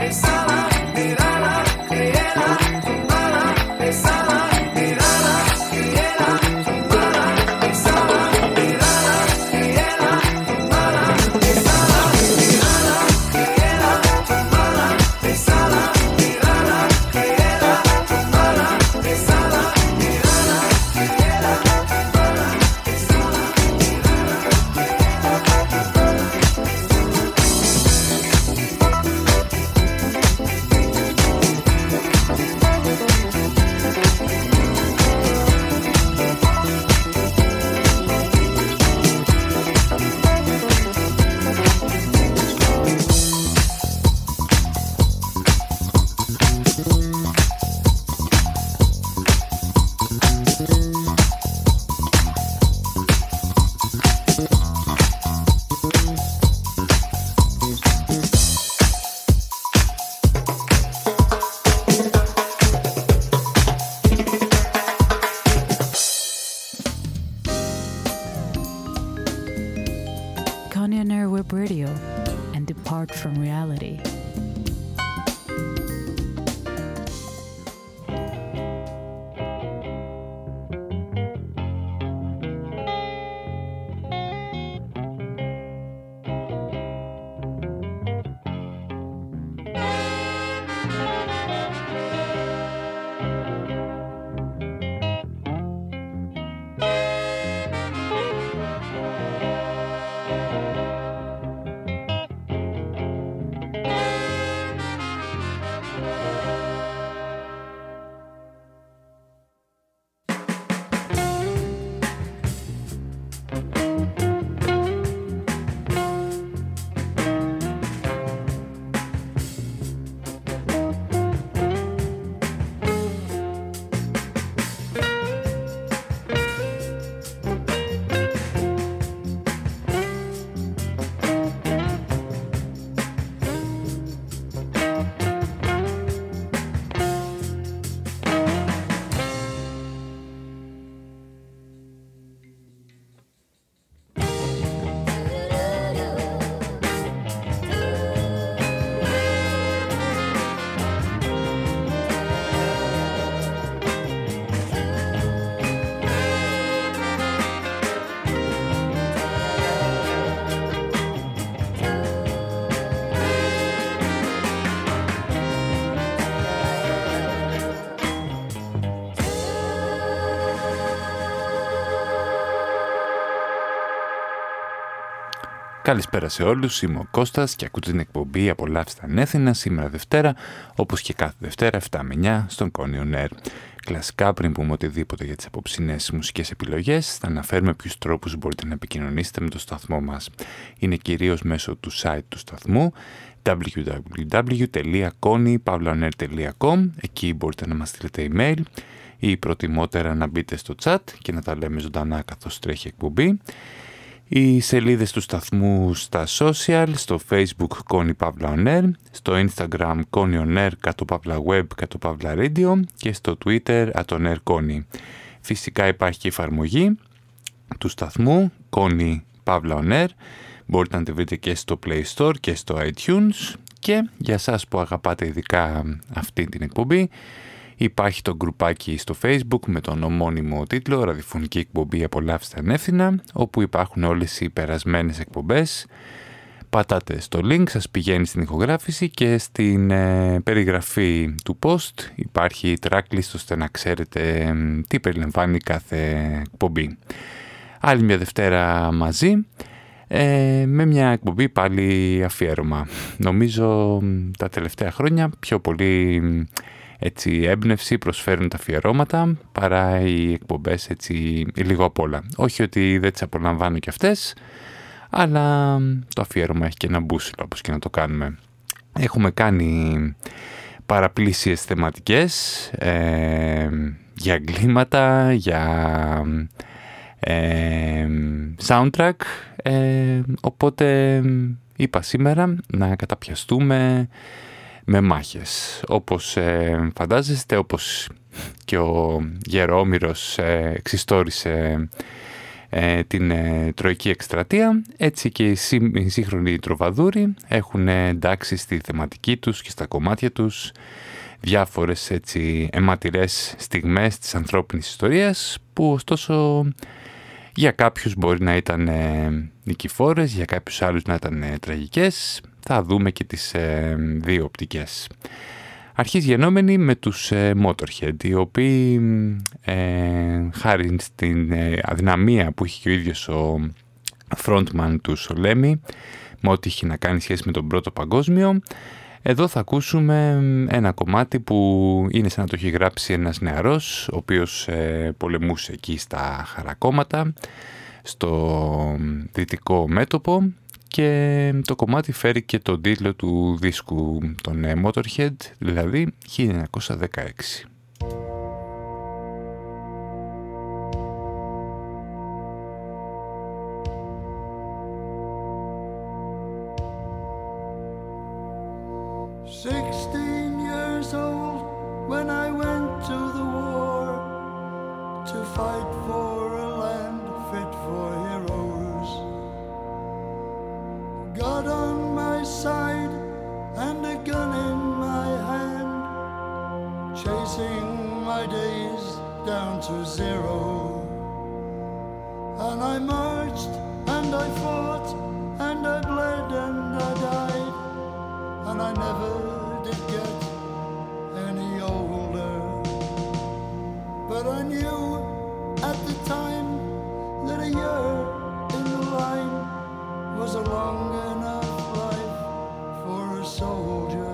It's all Καλησπέρα σε όλους, είμαι ο Κώστας και ακούτε την εκπομπή «Απολαύστε ανέθινα» σήμερα Δευτέρα, όπως και κάθε Δευτέρα 7 με 9 στον Κόνιο Νέρ. Κλασικά πριν πούμε οτιδήποτε για τις απόψινές μουσικές επιλογές, θα αναφέρουμε ποιους τρόπους μπορείτε να επικοινωνήσετε με το σταθμό μας. Είναι κυρίως μέσω του site του σταθμού www.konypavlaner.com Εκεί μπορείτε να μας στείλετε email ή προτιμότερα να μπείτε στο chat και να τα λέμε ζωντανά καθώς τρέχει εκπομπή οι σελίδες του σταθμού στα social, στο facebook Connie Pavla On στο instagram Connie On Air, κάτω Pavla Web, κάτω Pavla Radio και στο twitter Atonair Connie. Φυσικά υπάρχει και η εφαρμογή του σταθμού Connie Pavla On Air. Μπορείτε να τη βρείτε και στο Play Store και στο iTunes και για σας που αγαπάτε ειδικά αυτή την εκπομπή Υπάρχει το γκρουπάκι στο facebook με τον ομώνυμο τίτλο «Ραδιοφωνική εκπομπή απολαύστε ανεύθυνα» όπου υπάρχουν όλες οι περασμένες εκπομπές. Πατάτε στο link, σας πηγαίνει στην ηχογράφηση και στην ε, περιγραφή του post υπάρχει tracklist ώστε να ξέρετε τι περιλαμβάνει κάθε εκπομπή. Άλλη μια Δευτέρα μαζί ε, με μια εκπομπή πάλι αφιέρωμα. Νομίζω τα τελευταία χρόνια πιο πολύ έτσι, έμπνευση προσφέρουν τα αφιερώματα παρά οι εκπομπές έτσι λίγο απ' όλα. Όχι ότι δεν τις απολαμβάνω κι αυτές, αλλά το αφιέρωμα έχει και ένα μπούσιλο όπως και να το κάνουμε. Έχουμε κάνει παραπλήσιες θεματικές ε, για εγκλήματα, για ε, soundtrack, ε, οπότε είπα σήμερα να καταπιαστούμε με μάχες. Όπως ε, φαντάζεστε, όπως και ο Γερόμυρος ε, εξιστόρισε ε, την ε, τροϊκή εκστρατεία, έτσι και οι, οι σύγχρονοι τροβαδούροι έχουν εντάξει στη θεματική τους και στα κομμάτια τους διάφορες έτσι αιματηρές στιγμές της ανθρώπινης ιστορίας που ωστόσο για κάποιους μπορεί να ήταν ε, νικηφόρες, για κάποιους άλλους να ήταν ε, τραγικές. Θα δούμε και τις ε, δύο οπτικές. Αρχίζει γενόμενοι με τους Motorhead, οι οποίοι χάρη στην αδυναμία που είχε και ο ίδιος ο frontman του Σολέμι, με ό,τι είχε να κάνει σχέση με τον Πρώτο Παγκόσμιο, εδώ θα ακούσουμε ένα κομμάτι που είναι σαν να το έχει γράψει ένας νεαρός, ο οποίος ε, πολεμούσε εκεί στα χαρακόμματα, στο δυτικό μέτωπο και το κομμάτι φέρει και τον τίτλο του δίσκου των ε, Motorhead, δηλαδή 1916. Fight for a land fit for heroes. God on my side and a gun in my hand, chasing my days down to zero. And I marched and I fought and I bled and I died and I never did get any older. But I knew at the time that a year in the line was a long enough life for a soldier.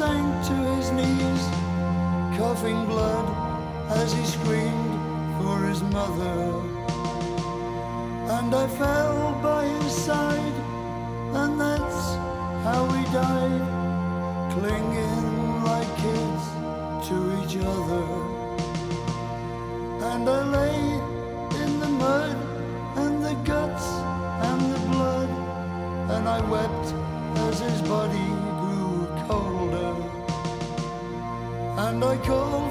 Sank to his knees, coughing blood as he screamed for his mother. And I fell go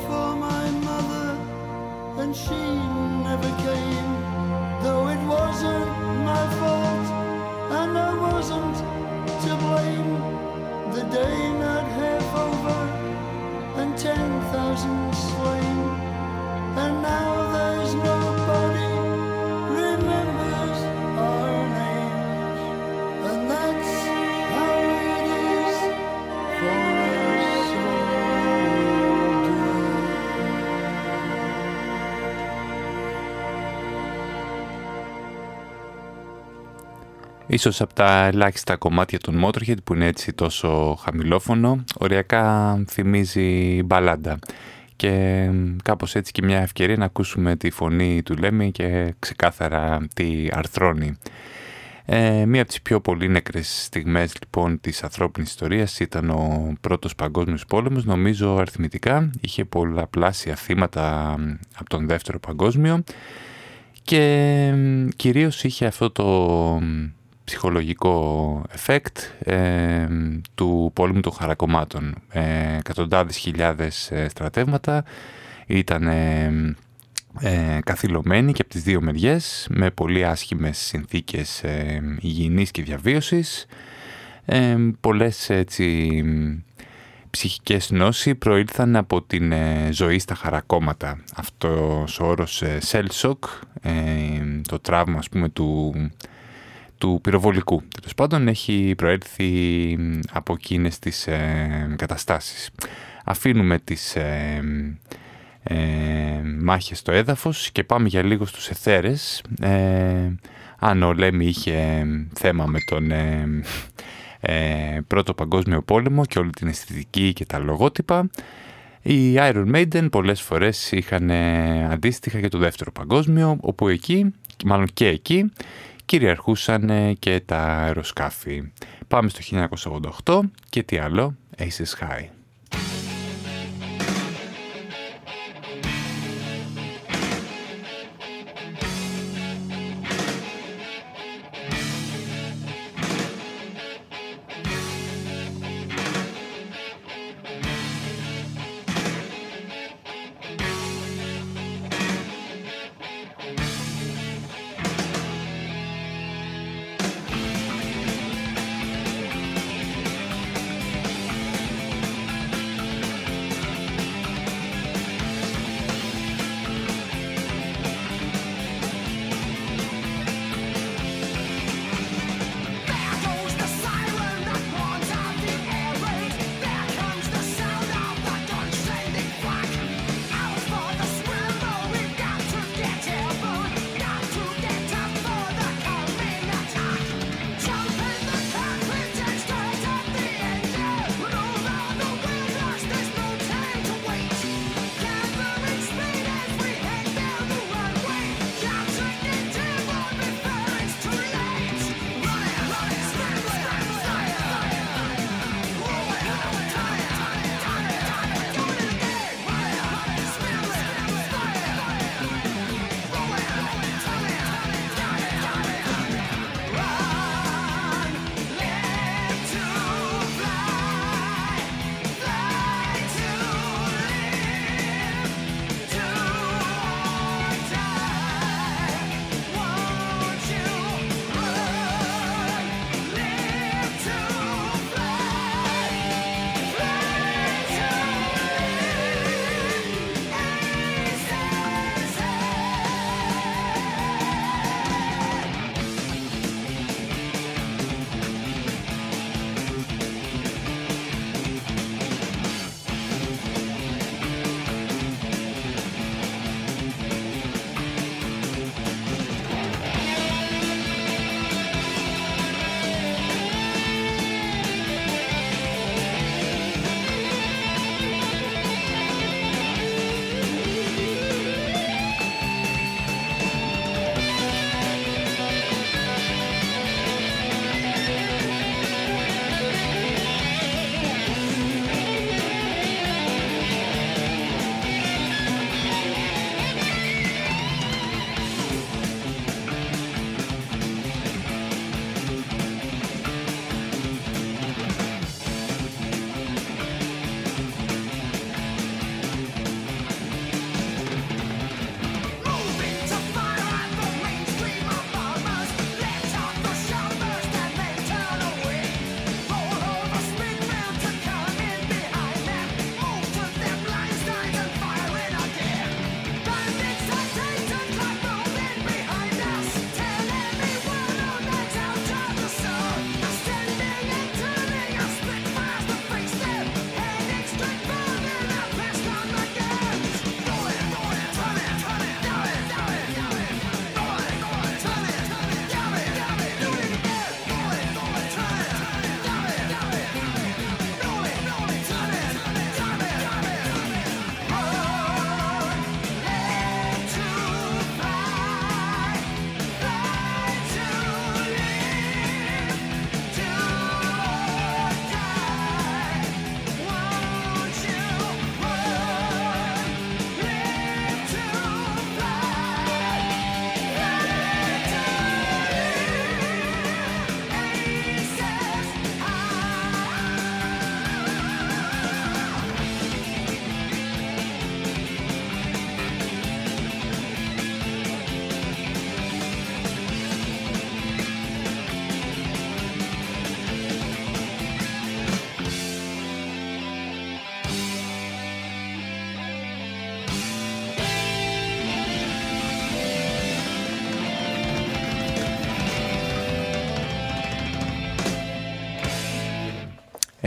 Ίσως από τα ελάχιστα κομμάτια των Motorhead που είναι έτσι τόσο χαμηλόφωνο, οριακά θυμίζει μπαλάντα. Και κάπως έτσι και μια ευκαιρία να ακούσουμε τη φωνή του Λέμι και ξεκάθαρα τη αρθρώνει. Ε, μία από τις πιο πολύ νεκρές στιγμές λοιπόν της ανθρώπινης ιστορίας ήταν ο πρώτος παγκόσμιος πόλεμος. Νομίζω αριθμητικά είχε πολλαπλάσια θύματα από τον δεύτερο παγκόσμιο και κυρίως είχε αυτό το ψυχολογικό effect ε, του πόλεμου των χαρακομμάτων. Ε, εκατοντάδες χιλιάδες ε, στρατεύματα ήταν ε, καθυλωμένοι και από τις δύο μεριές με πολύ άσχημες συνθήκες ε, υγιεινής και διαβίωσης. Ε, πολλές έτσι, ψυχικές νόσοι προήλθαν από την ζωή στα χαρακόμματα. Αυτός ο όρος cell shock, το τραύμα ας πούμε του του πυροβολικού. Τέλος πάντων έχει προέλθει από εκείνες τις ε, καταστάσεις. Αφήνουμε τις ε, ε, μάχες στο έδαφος και πάμε για λίγο στους εθέρες. Ε, αν ο Λέμι είχε θέμα με τον ε, Πρώτο Παγκόσμιο Πόλεμο και όλη την αισθητική και τα λογότυπα, οι Iron Maiden πολλές φορές είχαν αντίστοιχα για το Δεύτερο Παγκόσμιο, όπου εκεί, μάλλον και εκεί, κυριαρχούσαν και τα αεροσκάφη. Πάμε στο 1988 και τι άλλο, Aces High.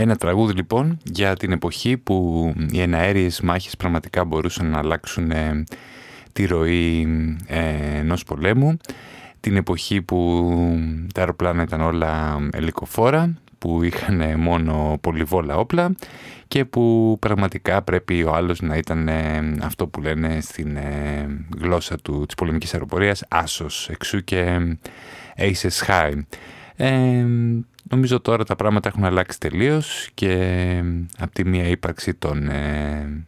Ένα τραγούδι λοιπόν για την εποχή που οι εναέριες μάχες πραγματικά μπορούσαν να αλλάξουν ε, τη ροή ε, ενός πολέμου. Την εποχή που τα αεροπλάνα ήταν όλα ελικοφόρα, που είχαν μόνο πολυβόλα όπλα και που πραγματικά πρέπει ο άλλος να ήταν ε, αυτό που λένε στην γλώσσα του, της πολεμικής αεροπορίας άσος, εξού και aces high. Νομίζω τώρα τα πράγματα έχουν αλλάξει τελείως και από τη μία ύπαρξη των ε,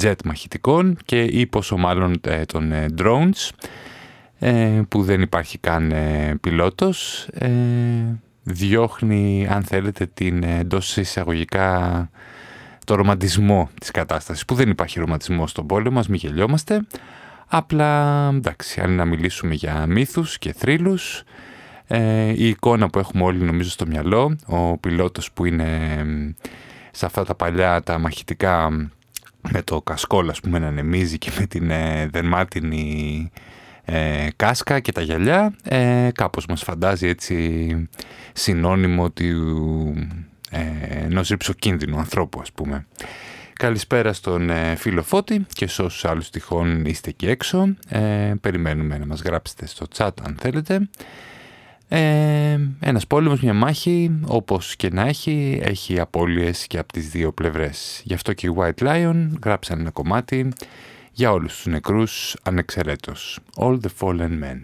jet μαχητικών και ή πόσο μάλλον ε, των ε, drones που δεν υπάρχει καν πιλότος διώχνει αν θέλετε την εντός εισαγωγικά το ρομαντισμό της κατάστασης που δεν υπάρχει ρομαντισμό στον πόλεμο, ας μην γελιόμαστε. Απλά εντάξει αν να μιλήσουμε για μύθους και θρύλους ε, η εικόνα που έχουμε όλοι νομίζω στο μυαλό, ο πιλότος που είναι σε αυτά τα παλιά τα μαχητικά με το κασκόλ ας πούμε να ανεμίζει και με την ε, δερμάτινη ε, κάσκα και τα γυαλιά ε, κάπως μας φαντάζει έτσι συνώνυμο του ε, ενός ρηψοκίνδυνου ανθρώπου ας πούμε. Καλησπέρα στον ε, φίλο Φώτη και σε όσους άλλους τυχόν είστε εκεί έξω. Ε, περιμένουμε να μας γράψετε στο chat αν θέλετε. Ε, ένας πόλεμος, μια μάχη, όπως και να έχει, έχει απώλειες και από τις δύο πλευρές. Γι' αυτό και οι White Lion γράψαν ένα κομμάτι για όλους τους νεκρούς ανεξαιρέτως. All the Fallen Men.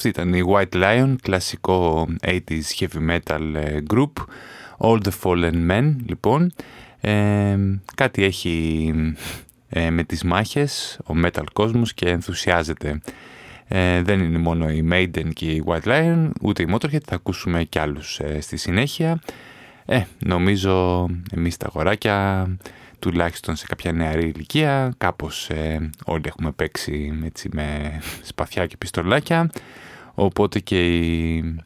Αυτή ήταν η White Lion, κλασικό 80s heavy metal ε, group, All the Fallen Men, λοιπόν. Ε, κάτι έχει ε, με τις μάχες, ο metal κόσμος και ενθουσιάζεται. Ε, δεν είναι μόνο η Maiden και η White Lion, ούτε η Motorhead, θα ακούσουμε κι άλλους στη συνέχεια. Ε, νομίζω εμείς τα αγοράκια τουλάχιστον σε κάποια νεαρή ηλικία, κάπως ε, όλοι έχουμε παίξει έτσι, με σπαθιά και πιστολάκια, οπότε και η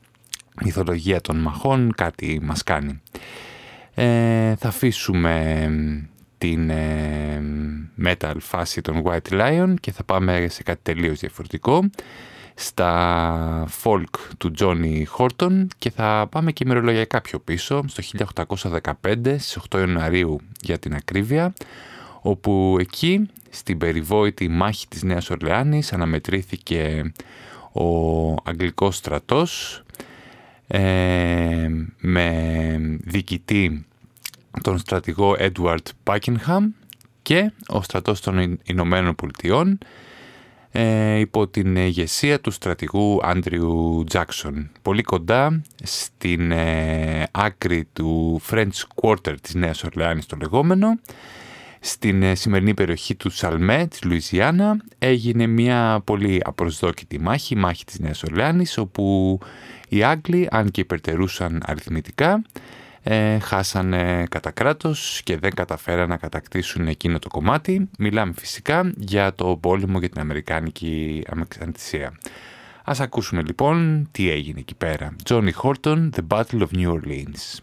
μυθολογία των μαχών κάτι μας κάνει. Ε, θα αφήσουμε την ε, metal φάση των White Lion και θα πάμε σε κάτι τελείως διαφορετικό στα folk του Johnny Horton και θα πάμε και ημερολογιακά πιο πίσω, στο 1815, στις 8 Ιανουαρίου για την ακρίβεια, όπου εκεί, στην περιβόητη μάχη της Νέας Ορλεάνης, αναμετρήθηκε ο Αγγλικός στρατός ε, με διοικητή τον στρατηγό Edward Buckingham και ο στρατός των Ηνωμένων Πολιτειών ε, υπό την ηγεσία του στρατηγού Άντριου Τζάκσον. Πολύ κοντά στην ε, άκρη του French Quarter της Νέας Ορλεάνης το λεγόμενο, στην ε, σημερινή περιοχή του Σαλμέ της Λουιζιάννα έγινε μια πολύ απροσδόκητη μάχη, μάχη της Νέας Ορλεάνης, όπου οι Άγγλοι, αν και υπερτερούσαν αριθμητικά, ε, χάσανε κατά κράτος και δεν καταφέραν να κατακτήσουν εκείνο το κομμάτι. Μιλάμε φυσικά για το πόλεμο για την Αμερικάνικη Αμεξαρτησία. Ας ακούσουμε λοιπόν τι έγινε εκεί πέρα. Johnny Horton, The Battle of New Orleans.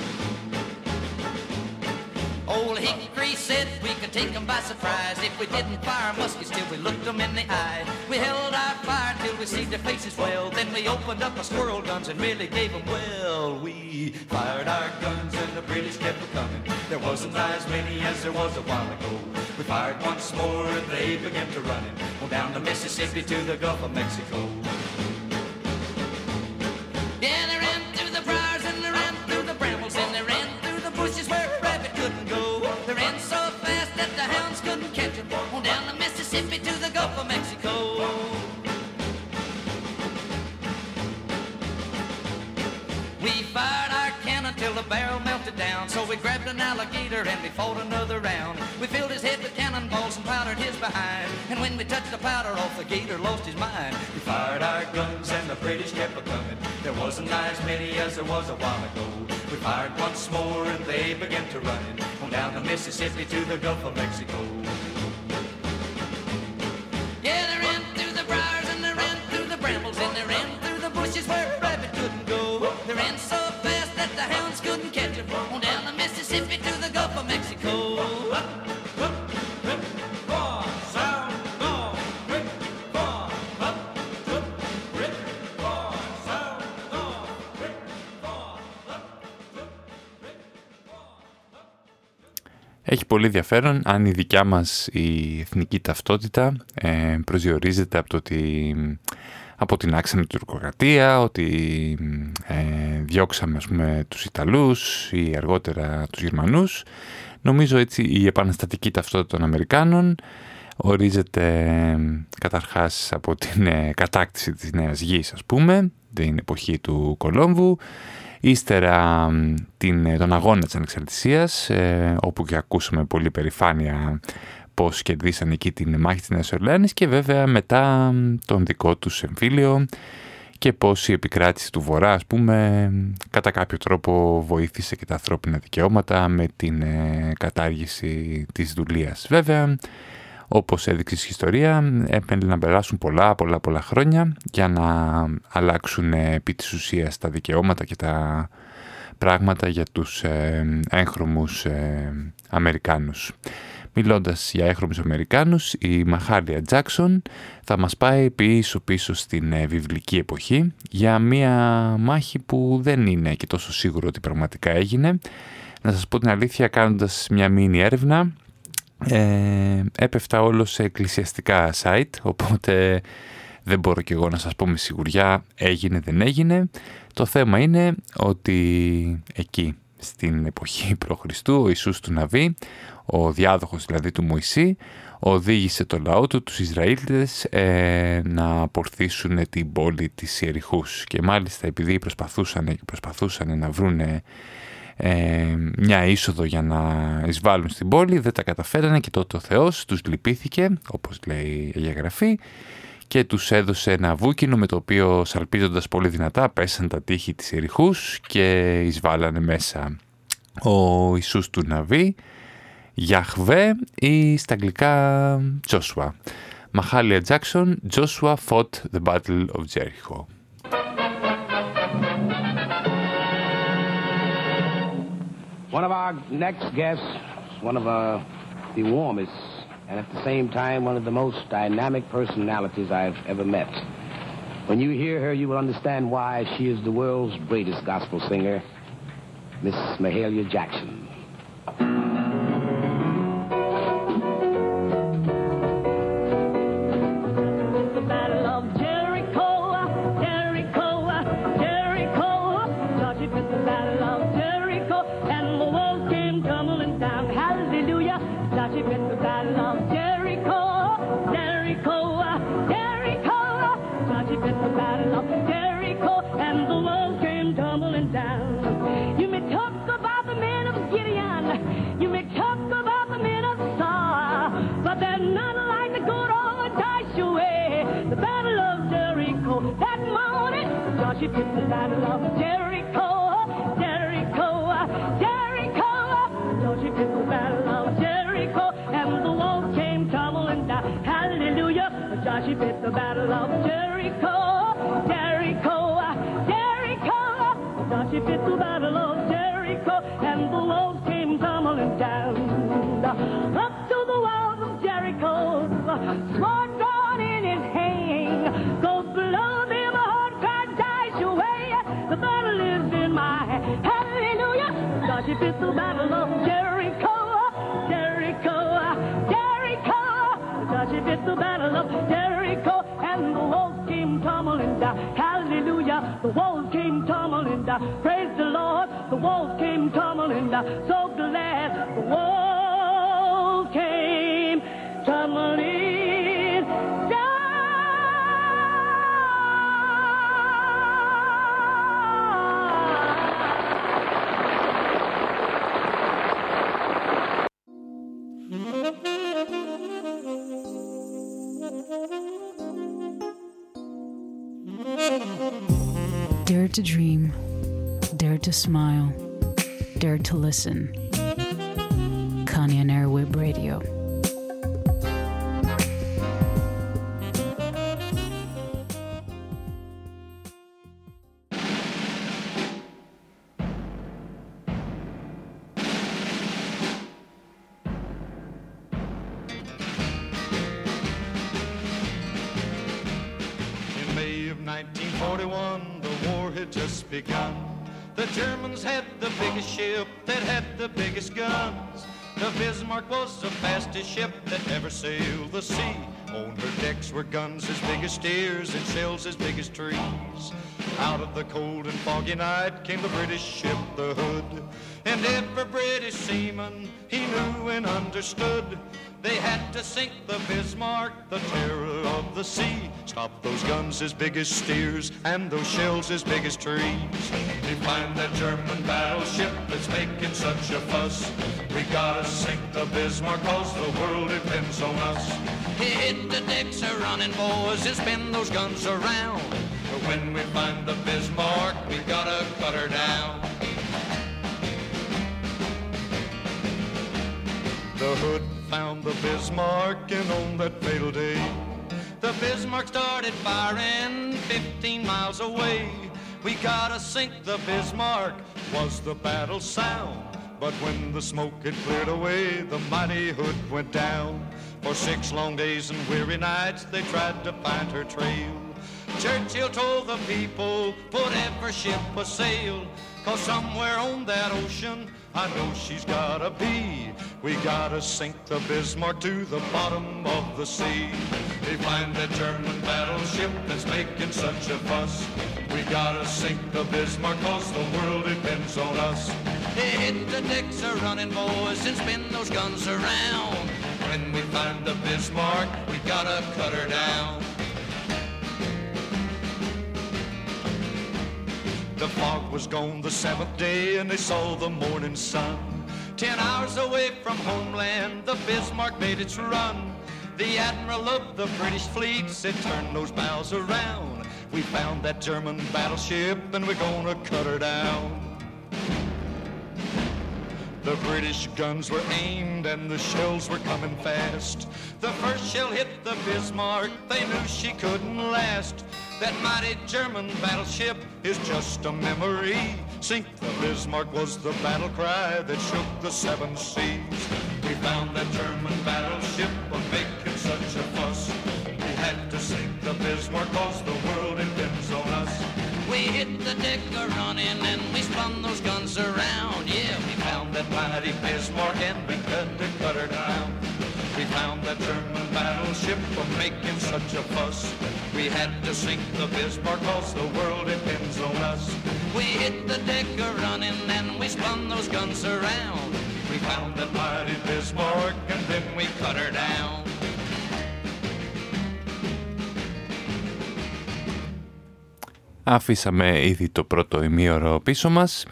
Said we could take them by surprise if we didn't fire muskets till we looked them in the eye. We held our fire till we see their faces well. Then we opened up our squirrel guns and really gave them well. We fired our guns and the British kept coming. There wasn't as many as there was a while ago. We fired once more and they began to run it. Down the Mississippi to the Gulf of Mexico. The barrel melted down. So we grabbed an alligator and we fought another round. We filled his head with cannonballs and powdered his behind. And when we touched the powder off, the gator lost his mind. We fired our guns and the British kept a coming. There wasn't as many as there was a while ago. We fired once more and they began to run on down the Mississippi to the Gulf of Mexico. Πολύ ενδιαφέρον αν η δικιά μας η εθνική ταυτότητα ε, προσδιορίζεται από, το ότι, από την άξανη τουρκοκρατία, ότι ε, διώξαμε ας πούμε, τους Ιταλούς ή αργότερα τους Γερμανούς. Νομίζω έτσι η επαναστατική ταυτότητα των Αμερικάνων ορίζεται καταρχάς από την ε, κατάκτηση της Νέας Γης ας πούμε, την εποχή του Κολόμβου, Ύστερα την, τον αγώνα της ανεξαρτησίας, ε, όπου και ακούσαμε πολύ περηφάνεια πώς κερδίσαν εκεί την μάχη της Νέας Ορλάνης και βέβαια μετά τον δικό τους εμφύλιο και πώς η επικράτηση του Βορρά, ας πούμε, κατά κάποιο τρόπο βοήθησε και τα ανθρώπινα δικαιώματα με την ε, κατάργηση της δουλείας. Βέβαια, όπως έδειξε η ιστορία, έπαιρνε να περάσουν πολλά, πολλά, πολλά χρόνια για να αλλάξουν επί της ουσίας τα δικαιώματα και τα πράγματα για τους ε, έγχρωμους ε, Αμερικάνους. Μιλώντας για έχρωμους Αμερικάνους, η Μαχάλια Τζάκσον θα μας πάει πίσω πίσω στην ε, βιβλική εποχή για μία μάχη που δεν είναι και τόσο σίγουρο ότι πραγματικά έγινε. Να σας πω την αλήθεια, κάνοντας μια μίνι έρευνα, ε, έπεφτα όλο σε εκκλησιαστικά site, οπότε δεν μπορώ και εγώ να σας πω με σιγουριά έγινε δεν έγινε. Το θέμα είναι ότι εκεί στην εποχή π.Χ. ο Ιησούς του Ναβί, ο διάδοχος δηλαδή του Μωυσή, οδήγησε το λαό του, τους Ισραήλτες, ε, να απορθήσουν την πόλη της Ιεριχούς. Και μάλιστα επειδή προσπαθούσαν και προσπαθούσαν να βρούνε ε, μια είσοδο για να εισβάλλουν στην πόλη, δεν τα καταφέρανε και τότε ο Θεός τους λυπήθηκε, όπως λέει η Αγιαγραφή, και τους έδωσε ένα βούκινο με το οποίο σαλπίζοντας πολύ δυνατά πέσαν τα τείχη της Ιεριχούς και εισβάλλανε μέσα. Ο Ιησούς του Ναβί, Γιαχβέ ή στα αγγλικά Τζόσουα. Μαχάλια Τζάξον, Joshua fought the Battle of Jericho. One of our next guests, one of uh, the warmest and at the same time one of the most dynamic personalities I've ever met. When you hear her, you will understand why she is the world's greatest gospel singer, Miss Mahalia Jackson. How she fit the battle of Jericho, Jericho, Jericho. How she fit the battle of Jericho, and the walls came tumbling down. Hallelujah, the walls came tumbling down. Praise the Lord, the walls came tumbling down. So glad the walls. To dream, dare to smile, dare to listen. Kanyan Airweb Radio. Guns as big as steers and shells as big as trees. Out of the cold and foggy night came the British ship, the Hood. And every British seaman he knew and understood they had to sink the Bismarck, the terror of the sea. Stop those guns as big as steers and those shells as big as trees. We find that German battleship that's making such a fuss. We gotta sink the Bismarck cause the world depends on us. Hit the decks a running boys and spin those guns around. But when we find the Bismarck, we gotta cut her down. The hood found the Bismarck, and on that fatal day, the Bismarck started firing 15 miles away. We gotta sink the Bismarck, was the battle sound. But when the smoke had cleared away, the mighty hood went down. For six long days and weary nights, they tried to find her trail. Churchill told the people, put every ship a sail, cause somewhere on that ocean, I know she's gotta be. We gotta sink the Bismarck to the bottom of the sea. They find that German battleship that's making such a fuss. We gotta sink the Bismarck cause the world depends on us. Hit the decks are running, boys, and spin those guns around. When we find the Bismarck, we gotta cut her down. The fog was gone the seventh day, and they saw the morning sun. Ten hours away from homeland, the Bismarck made its run. The admiral of the British fleet said, turn those bows around. We found that German battleship, and we're gonna cut her down. The British guns were aimed and the shells were coming fast. The first shell hit the Bismarck, they knew she couldn't last. That mighty German battleship is just a memory. Sink the Bismarck was the battle cry that shook the seven seas. We found that German battleship was making such a fuss. We had to sink the Bismarck cause the world depends on us. We hit the deck a running and we spun those guns around. Yeah, mighty Bismarck and we cut to cut her down. We found that German battleship for making such a fuss. We had to sink the Bismarck cause the world depends on us. We hit the deck a running and we spun those guns around. We found that mighty Bismarck and then we cut her down. Αφήσαμε ήδη το πρώτο ημίωρο πίσω μας.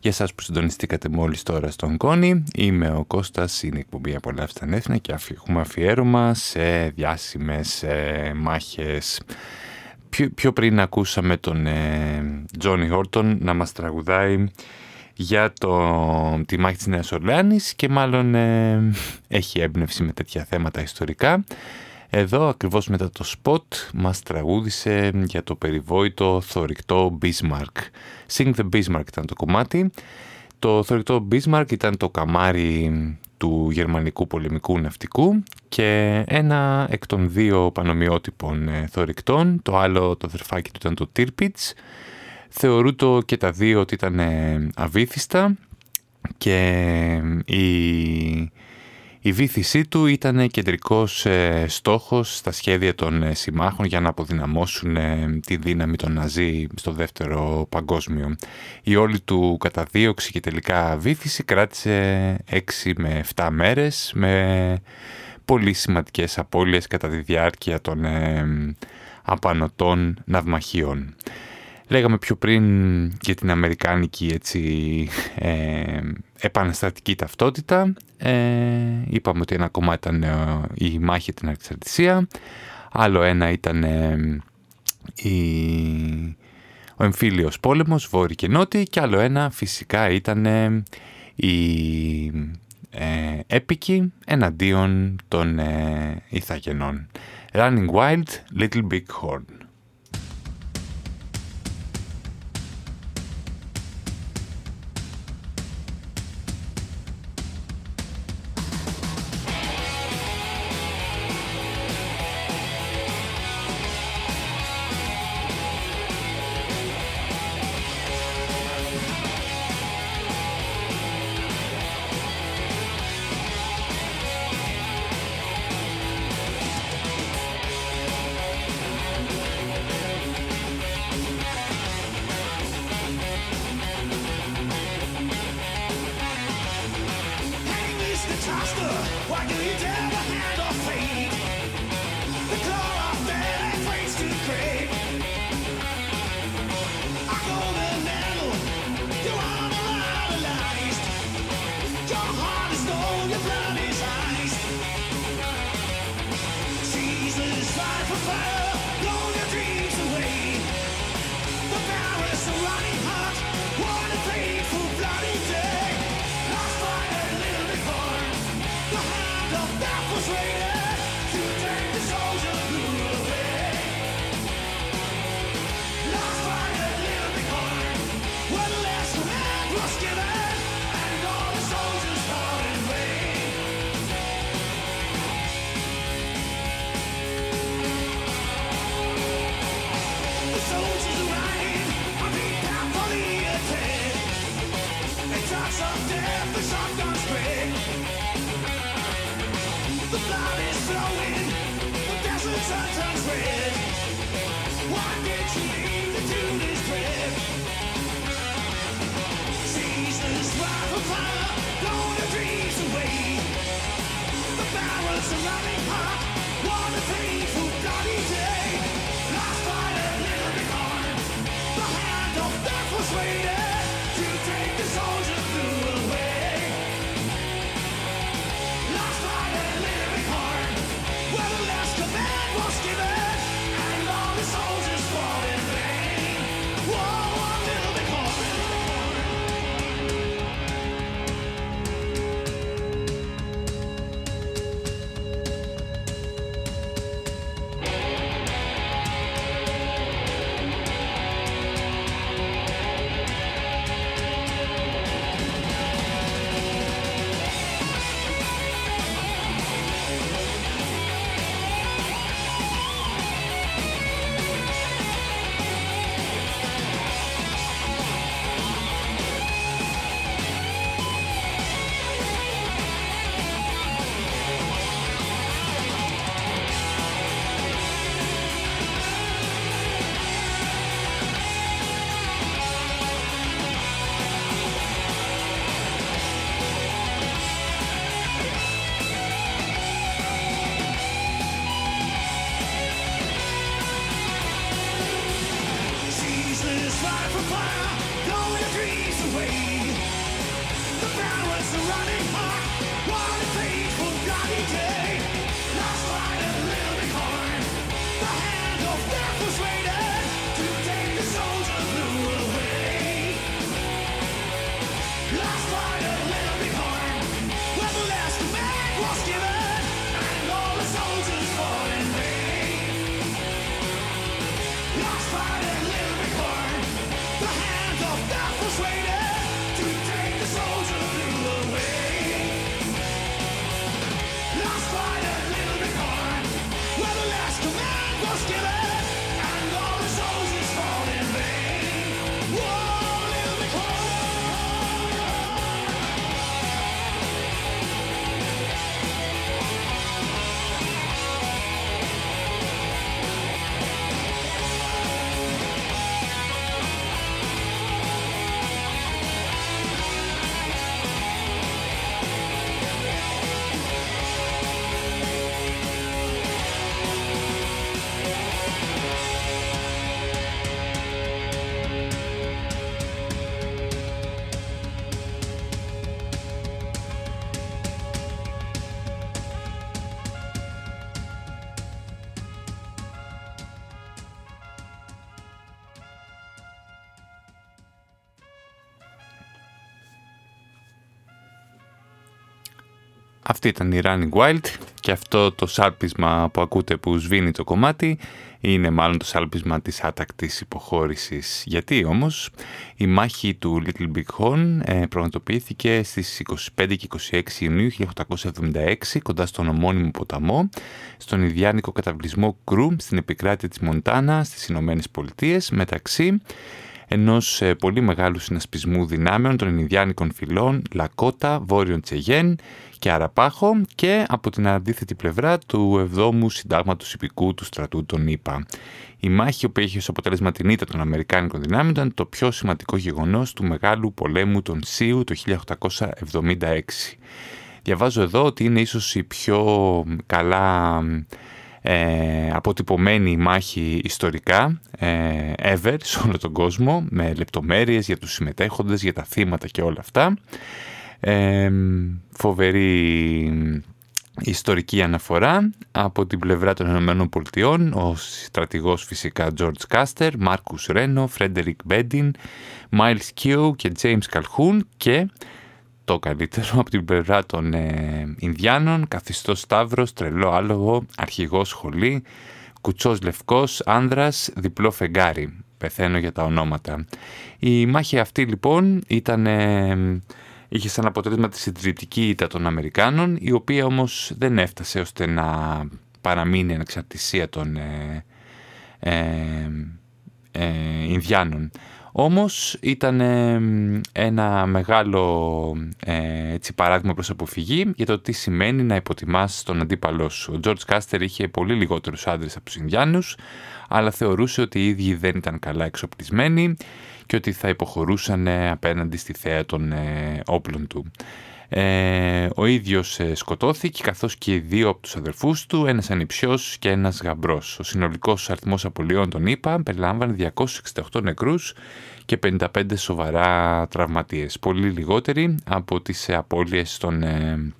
Για σας που συντονιστήκατε μόλις τώρα στον Κόνη, είμαι ο Κώστας, είναι εκπομπή «Απολαύστα Έθνα» και έχουμε αφιέρωμα σε διάσημες ε, μάχες. Πιο, πιο πριν ακούσαμε τον Τζόνι ε, Χόρτον να μας τραγουδάει για το, τη μάχη της Νέας Ορλεάνης και μάλλον ε, έχει έμπνευση με τέτοια θέματα ιστορικά. Εδώ ακριβώς μετά το σποτ μας τραγούδισε για το περιβόητο θορυκτό Bismarck. Sing the Bismarck ήταν το κομμάτι. Το θορυκτό Bismarck ήταν το καμάρι του γερμανικού πολεμικού ναυτικού και ένα εκ των δύο πανομοιότυπων ε, θορυκτών, το άλλο το δερφάκι του ήταν το Tirpitz. Θεωρούνται και τα δύο ότι ήταν ε, αβήθιστα και η η βήθησή του ήταν κεντρικός ε, στόχος στα σχέδια των ε, συμμάχων για να αποδυναμώσουν ε, τη δύναμη των Ναζί στο δεύτερο παγκόσμιο. Η όλη του καταδίωξη και τελικά βήθηση κράτησε 6 με 7 μέρες με πολύ σημαντικές απώλειες κατά τη διάρκεια των απανοτών ναυμαχίων. Λέγαμε πιο πριν για την αμερικάνικη έτσι, ε, επαναστατική ταυτότητα. Ε, είπαμε ότι ένα κομμάτι ήταν ε, η μάχη την ανεξαρτησία. Άλλο ένα ήταν ε, η, ο εμφύλιος πόλεμος, βόρειο και νότιο. Και άλλο ένα φυσικά ήταν η έπικη εναντίον των Ιθαγενών. Running Wild, Little Big Horn. disaster. Why do you dare to hand of fate? 我从来没怕我的对手 Αυτή ήταν η Running Wild και αυτό το σάλπισμα που ακούτε που σβήνει το κομμάτι είναι μάλλον το σάλπισμα της άτακτης υποχώρησης. Γιατί όμως η μάχη του Little Big Horn ε, πραγματοποιήθηκε στις 25 και 26 Ιουνίου 1876 κοντά στον ομώνυμο ποταμό στον Ιδιάνικο καταβλισμό Κρούμ στην επικράτεια της Μοντάνα στις Ηνωμένες Πολιτείες μεταξύ ενός ε, πολύ μεγάλου συνασπισμού δυνάμεων των Ινδιάνικων φυλών Λακότα, Βόρειον Τσεγέν και Αραπάχο και από την αντίθετη πλευρά του 7ου συντάγματος υπηκού του στρατού των ΗΠΑ. Η μάχη που είχε ως αποτέλεσμα την ήττα των Αμερικάνικων δυνάμεων ήταν το πιο σημαντικό γεγονός του Μεγάλου Πολέμου των Σίου το 1876. Διαβάζω εδώ ότι είναι ίσως η πιο καλά ε, αποτυπωμένη μάχη ιστορικά ε, ever σε όλο τον κόσμο με λεπτομέρειες για τους συμμετέχοντες, για τα θύματα και όλα αυτά. Ε, φοβερή ιστορική αναφορά από την πλευρά των Ηνωμένων Πολιτειών ο στρατηγός φυσικά George Κάστερ, Μάρκους Ρένο, Φρέντερικ Μπέντιν, Μάιλς Κίου και James Καλχούν και το καλύτερο από την πλευρά των ε, Ινδιάνων, καθιστός Ταύρος, τρελό άλογο, αρχηγός Χολή, κουτσός λευκός, άνδρας, διπλό φεγγάρι. Πεθαίνω για τα ονόματα. Η μάχη αυτή λοιπόν ήταν, ε, είχε σαν αποτέλεσμα τη συντηρητική ήττα των Αμερικάνων, η οποία όμως δεν έφτασε ώστε να παραμείνει ανεξαρτησία των ε, ε, ε Ινδιάνων. Όμως ήταν ένα μεγάλο ε, έτσι, παράδειγμα προς αποφυγή για το τι σημαίνει να υποτιμάς τον αντίπαλό σου. Ο George Κάστερ είχε πολύ λιγότερους άντρες από τους Ινδιάνους, αλλά θεωρούσε ότι οι ίδιοι δεν ήταν καλά εξοπλισμένοι και ότι θα υποχωρούσαν απέναντι στη θέα των ε, όπλων του. Ε, ο ίδιος ε, σκοτώθηκε καθώς και οι δύο από τους αδερφούς του, ένας ανιψιός και ένας γαμπρός. Ο συνολικός αριθμός απολειών των ΗΠΑ περιλάμβανε 268 νεκρούς και 55 σοβαρά τραυματίες. Πολύ λιγότεροι από τις απώλειες των ε,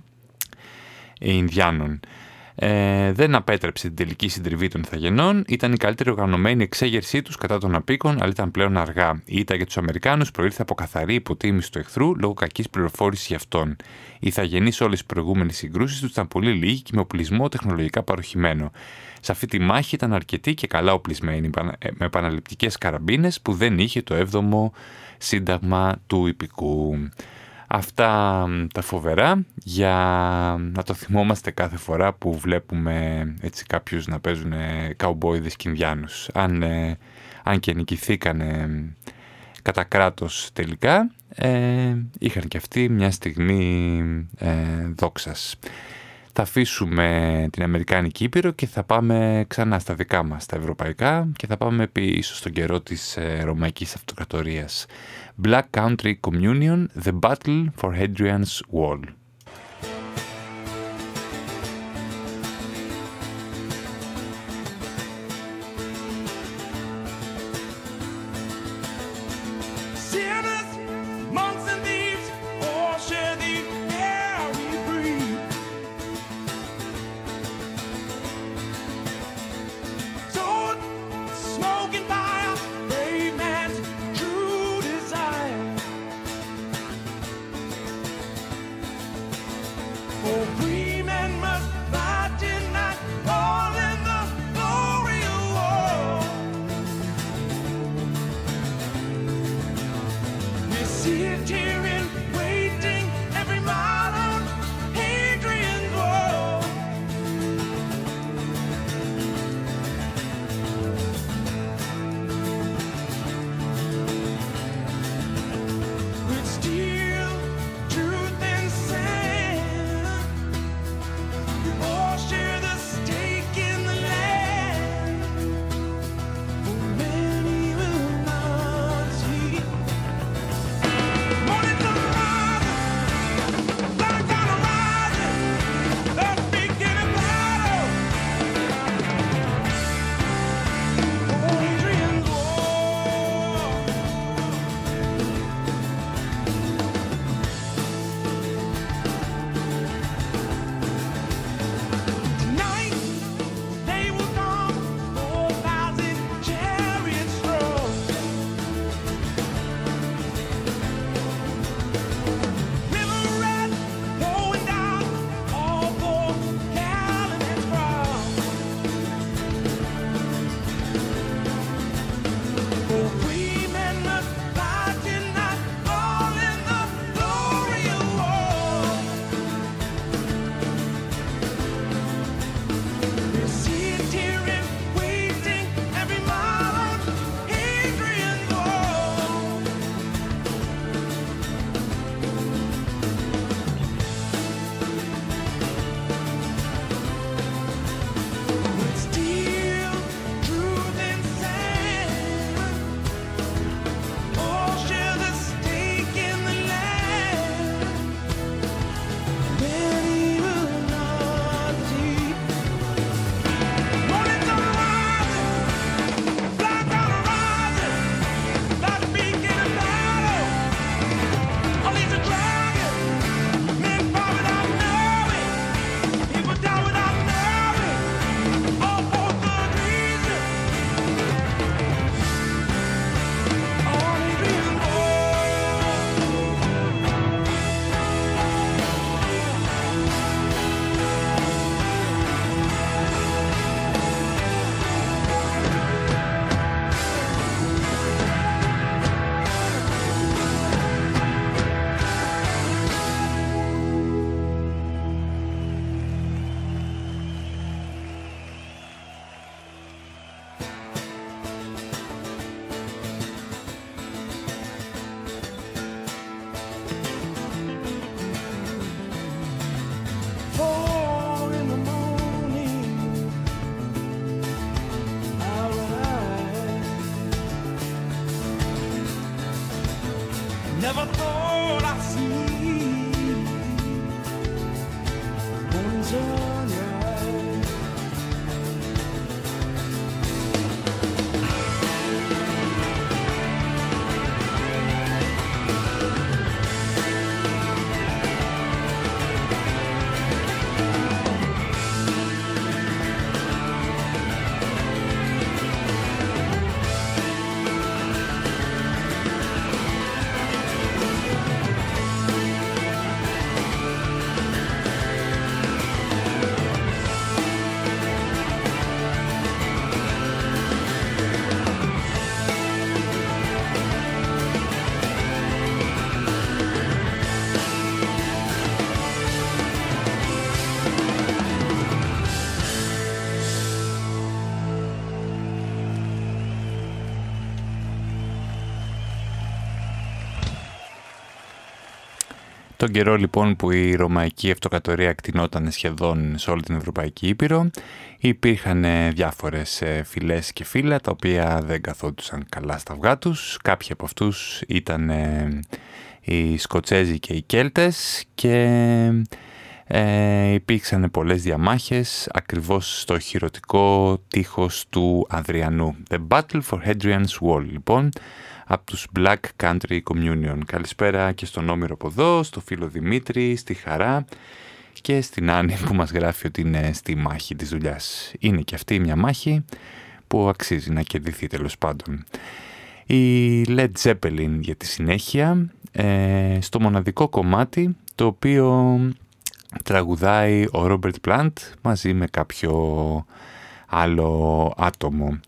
Ινδιάνων ε, δεν απέτρεψε την τελική συντριβή των Ιθαγενών. Ήταν η καλύτερη οργανωμένη εξέγερσή τους κατά των απίκων, αλλά ήταν πλέον αργά. Η ήττα για τους Αμερικάνους προήλθε από καθαρή υποτίμηση του εχθρού λόγω κακής πληροφόρησης για αυτόν. Οι Ιθαγενείς όλες τις προηγούμενες συγκρούσεις τους ήταν πολύ λίγοι και με οπλισμό τεχνολογικά παροχημένο. Σε αυτή τη μάχη ήταν αρκετοί και καλά οπλισμένοι, ε, με επαναληπτικές καραμπίνες που δεν είχε το 7ο Σύνταγμα του Υπηκού. Αυτά τα φοβερά για να το θυμόμαστε κάθε φορά που βλέπουμε έτσι κάποιους να παίζουν καουμπόιδες και Αν, ε, αν και νικηθήκανε κατά κράτος τελικά, ε, είχαν και αυτοί μια στιγμή ε, δόξας. Θα αφήσουμε την Αμερικάνικη Ήπειρο και θα πάμε ξανά στα δικά μας, τα ευρωπαϊκά και θα πάμε πίσω στον καιρό της ε, Ρωμαϊκής Αυτοκρατορίας. Black Country Communion, The Battle for Hadrian's Wall. Τον καιρό λοιπόν που η Ρωμαϊκή Αυτοκρατορία κτηνόταν σχεδόν σε όλη την Ευρωπαϊκή Ήπειρο υπήρχαν ε, διάφορες ε, φυλές και φύλλα τα οποία δεν καθόντουσαν καλά στα αυγά τους. Κάποιοι από αυτούς ήταν ε, οι Σκοτσέζοι και οι Κέλτες και ε, υπήρξαν πολλές διαμάχες ακριβώς στο χειρωτικό τείχος του Αδριανού. The Battle for Hadrian's Wall λοιπόν από τους Black Country Communion. Καλησπέρα και στον Όμηρο από εδώ, στο φίλο Δημήτρη, στη Χαρά και στην Άννη που μας γράφει ότι είναι στη μάχη της δουλειάς. Είναι και αυτή μια μάχη που αξίζει να κερδιθεί τέλος πάντων. Η Led Zeppelin για τη συνέχεια, ε, στο μοναδικό κομμάτι το οποίο τραγουδάει ο Robert Plant μαζί με κάποιο άλλο άτομο.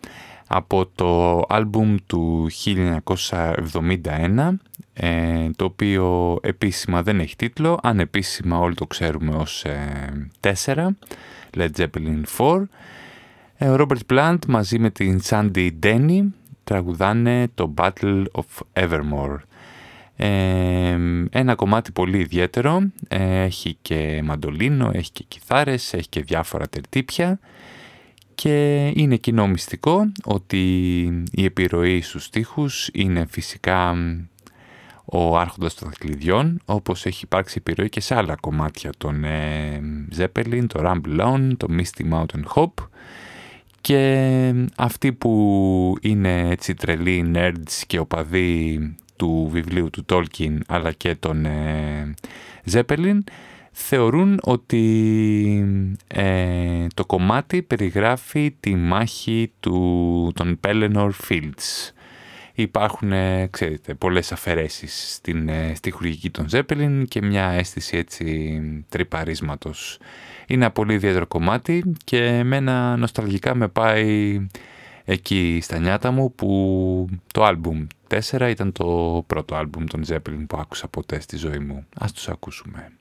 από το άλμπουμ του 1971 ε, το οποίο επίσημα δεν έχει τίτλο, ανεπίσημα όλοι το ξέρουμε ως 4, ε, Led Zeppelin 4. Ε, ο Robert Plant μαζί με την Sandy Denny τραγουδάνε το Battle of Evermore. Ένα κομμάτι πολύ ιδιαίτερο, έχει και μαντολίνο, έχει και κιθάρες, έχει και διάφορα τερτύπια. Και είναι κοινό μυστικό ότι η επιρροή στους στίχους είναι φυσικά ο άρχοντας των δαχτυλιδιών, όπως έχει υπάρξει επιρροή και σε άλλα κομμάτια των ε, Zeppelin, το Rumble On, το Misty Mountain Hop και αυτοί που είναι έτσι τρελοί nerds και οπαδοί του βιβλίου του Tolkien αλλά και των ε, Zeppelin θεωρούν ότι ε, το κομμάτι περιγράφει τη μάχη του, των Pelennor Fields υπάρχουν, ε, ξέρετε, πολλές αφαιρέσεις στην ε, στιχουργική των Zeppelin και μια αίσθηση έτσι τρυπαρίσματος. Είναι ένα πολύ ιδιαίτερο κομμάτι και εμένα νοσταλγικά με πάει εκεί στα νιάτα μου που το άλμπουμ 4 ήταν το πρώτο άλμπουμ των Zeppelin που άκουσα ποτέ στη ζωή μου. Ας τους ακούσουμε.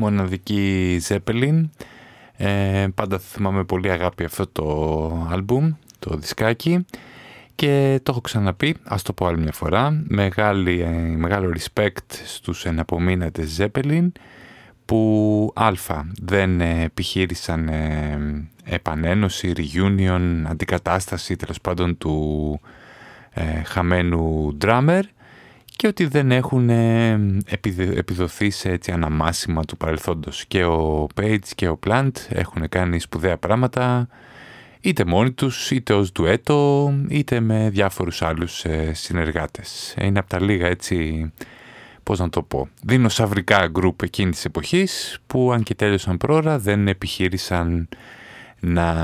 Μοναδική Ζέπελιν. Ε, πάντα θυμάμαι πολύ αγάπη αυτό το άλμπουμ, το δισκάκι και το έχω ξαναπεί, ας το πω άλλη μια φορά, Μεγάλη, ε, μεγάλο respect στους εναπομείνατες Zeppelin που α, δεν επιχείρησαν ε, επανένωση, reunion, αντικατάσταση τέλος πάντων του ε, χαμένου drummer και ότι δεν έχουν ε, επιδοθεί σε έτσι αναμάσιμα του παρελθόντος. Και ο Page και ο Plant έχουν κάνει σπουδαία πράγματα είτε μόνοι τους, είτε ως ντουέτο, είτε με διάφορους άλλους ε, συνεργάτες. Είναι από τα λίγα έτσι, πώς να το πω, δεινοσαυρικά γκρουπ εκείνης της εποχής που αν και τέλειωσαν πρόωρα δεν επιχείρησαν να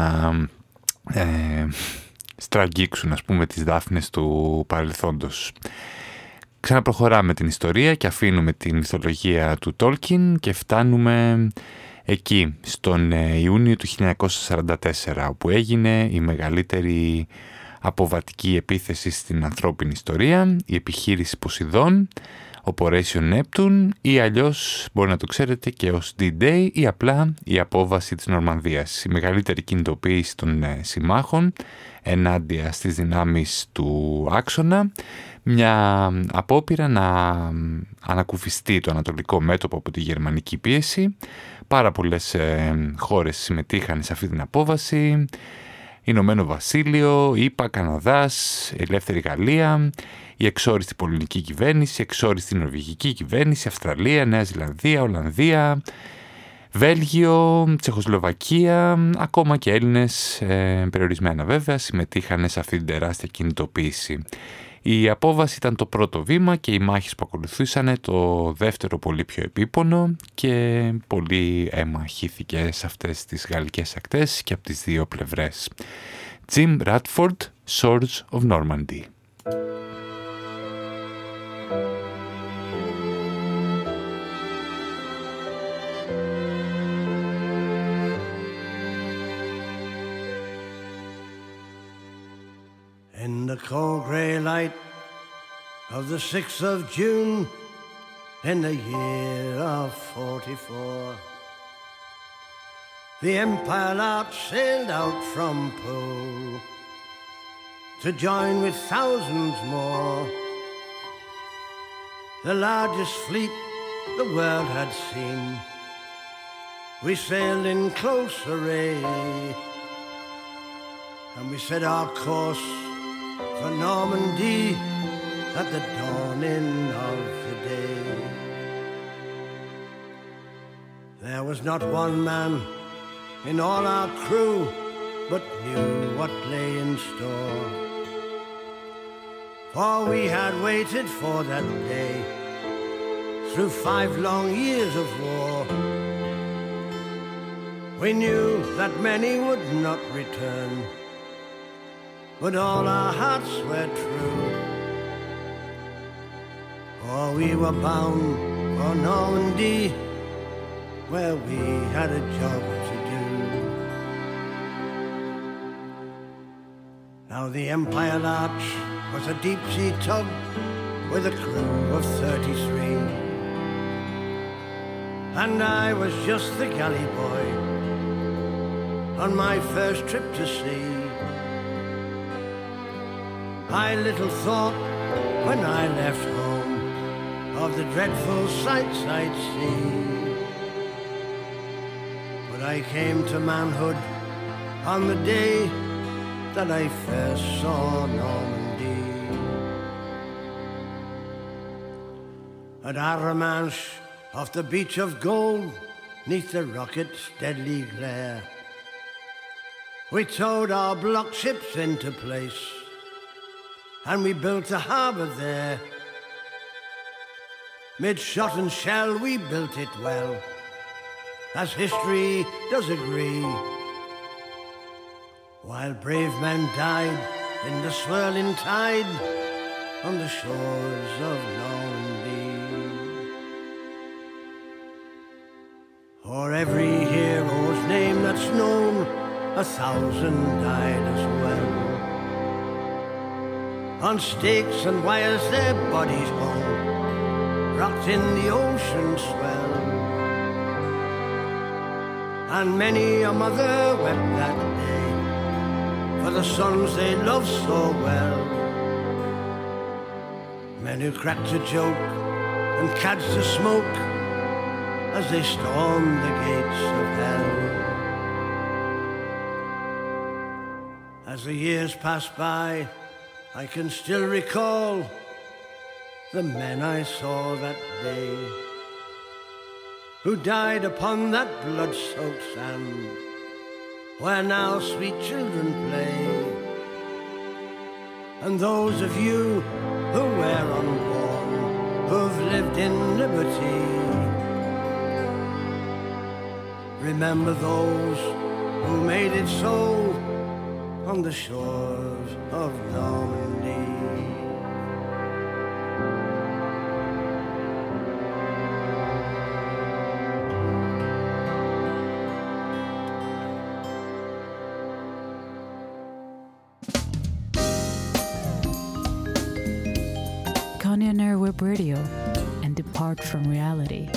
ε, στραγγίξουν ας πούμε τις δάφνες του παρελθόντος. Ξαναπροχωράμε την ιστορία και αφήνουμε την μυθολογία του Τόλκιν και φτάνουμε εκεί, στον ε, Ιούνιο του 1944, όπου έγινε η μεγαλύτερη αποβατική επίθεση στην ανθρώπινη ιστορία, η επιχείρηση Ποσειδών, Operation Neptune ή αλλιώς μπορεί να το ξέρετε και ως D-Day ή απλά η απόβαση της Νορμανδίας. Η μεγαλύτερη κινητοποίηση των ε, συμμάχων ενάντια στις δυνάμεις του άξονα μια απόπειρα να ανακουφιστεί το ανατολικό μέτωπο από τη γερμανική πίεση. Πάρα πολλές ε, χώρες συμμετείχαν σε αυτή την απόβαση. Ηνωμένο Βασίλειο, ΙΠΑ, Καναδάς, Ελεύθερη Γαλλία, η εξόριστη πολιτική κυβέρνηση, η εξόριστη νορβηγική κυβέρνηση, Αυστραλία, Νέα Ζηλανδία, Ολλανδία, Βέλγιο, Τσεχοσλοβακία, ακόμα και Έλληνες, ε, περιορισμένα βέβαια, συμμετείχαν σε αυτή την τεράστια κινητοποίηση. Η απόβαση ήταν το πρώτο βήμα και οι μάχες που ακολουθούσαν το δεύτερο πολύ πιο επίπονο και πολύ αίμα χύθηκε σε αυτές τις γαλλικές ακτές και από τις δύο πλευρές. Jim Radford, Swords of Normandy. In the cold grey light of the 6th of June in the year of 44, the Empire Lark sailed out from Poole to join with thousands more. The largest fleet the world had seen. We sailed in close array, and we set our course for Normandy at the dawning of the day. There was not one man in all our crew, but knew what lay in store. For we had waited for that day through five long years of war. We knew that many would not return, but all our hearts were true. For we were bound for Normandy, where we had a job to do. Now the Empire Larch was a deep sea tug with a crew of 33. And I was just the galley boy on my first trip to sea. I little thought when I left home of the dreadful sights I'd see. But I came to manhood on the day that I first saw Normandy. At Arromanches, off the beach of gold, neath the rocket's deadly glare, we towed our block ships into place, and we built a harbour there. Mid shot and shell, we built it well, as history does agree. While brave men died in the swirling tide on the shores of Normandy. For every hero's name that's known, a thousand died as well. On stakes and wires their bodies hung, rocked in the ocean swell. And many a mother wept that day for the sons they loved so well. Men who cracked a joke and cadged the smoke as they stormed the gates of hell. As the years passed by, I can still recall the men I saw that day who died upon that blood-soaked sand where now sweet children play. And those of you who were unborn, who've lived in liberty, remember those who made it so on the shores of Normandy. from reality.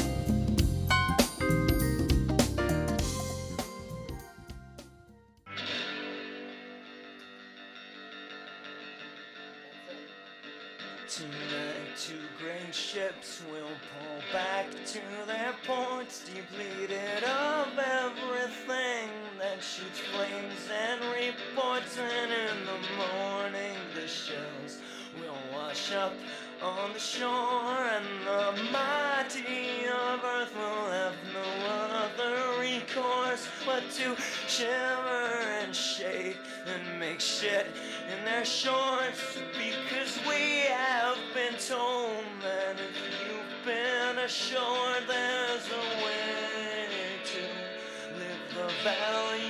In their shorts because we have been told that if you've been ashore, there's a way to live the values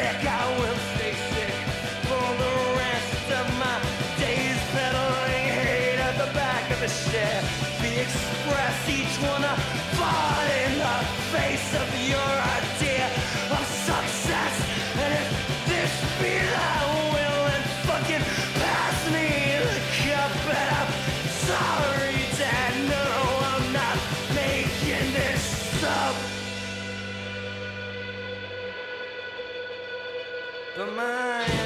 sick, I will stay sick for the rest of my days. Peddling hate at the back of the express, each one a fart in the face of your mãe.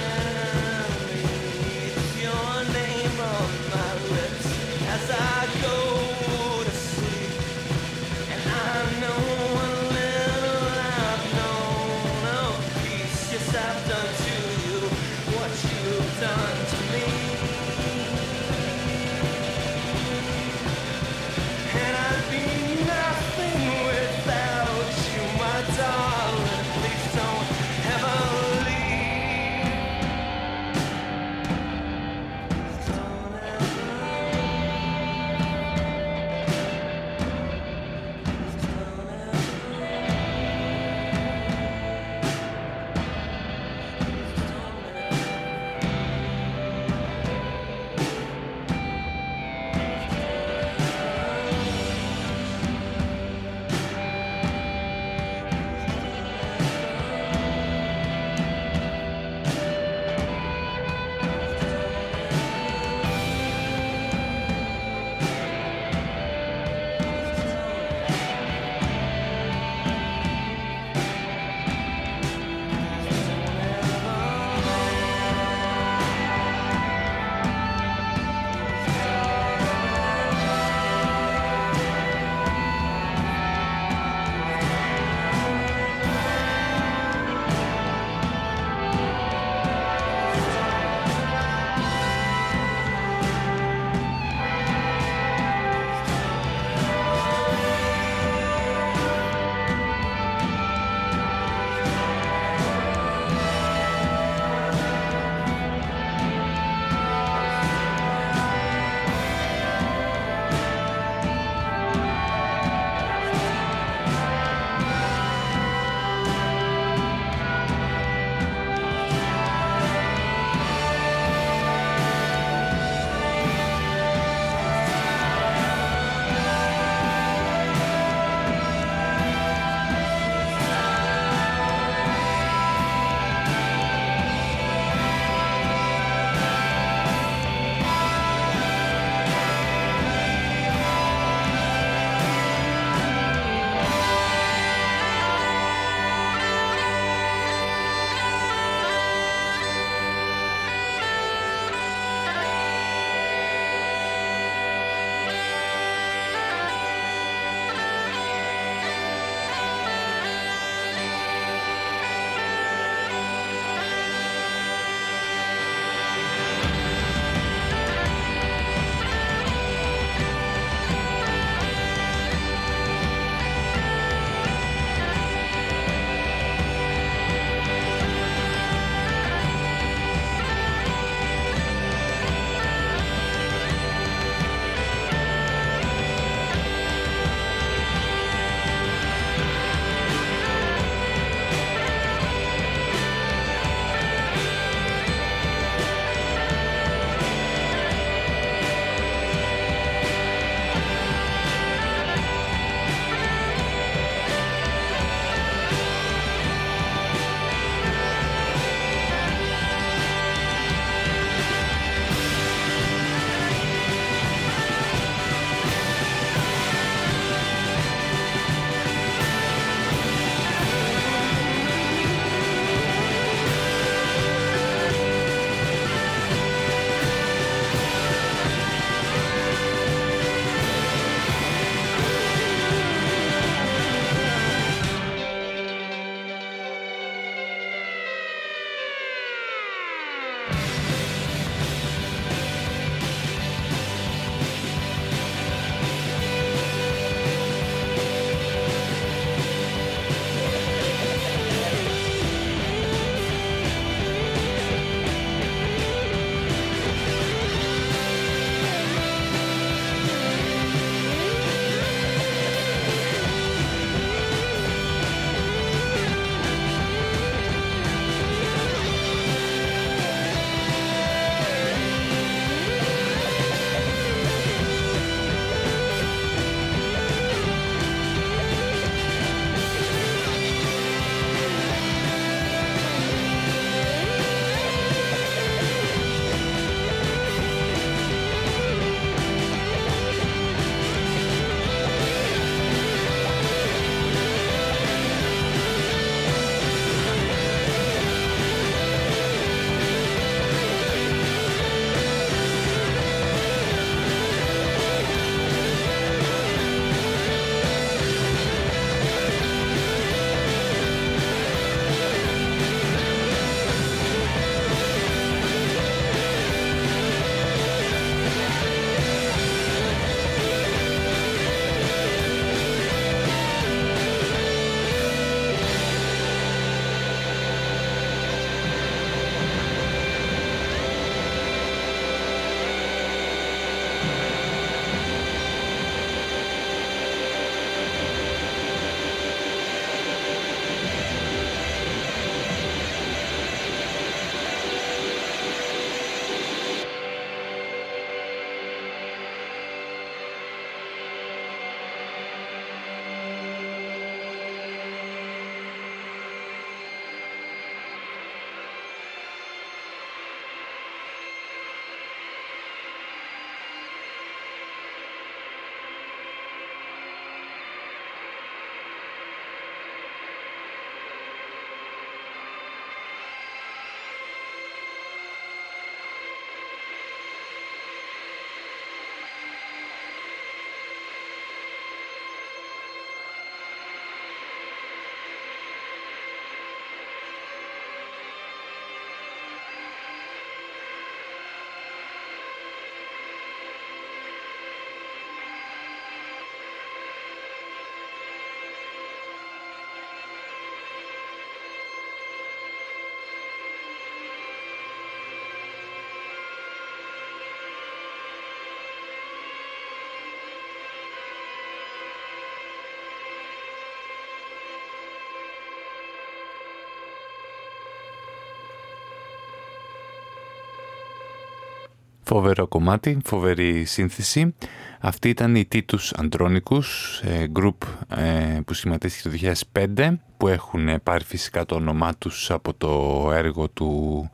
Φοβερό κομμάτι, φοβερή σύνθεση. Αυτή ήταν η Titus Andronicus, ε, group ε, που συμμετέσχει το 2005, που έχουν πάρει φυσικά το όνομά τους από το έργο του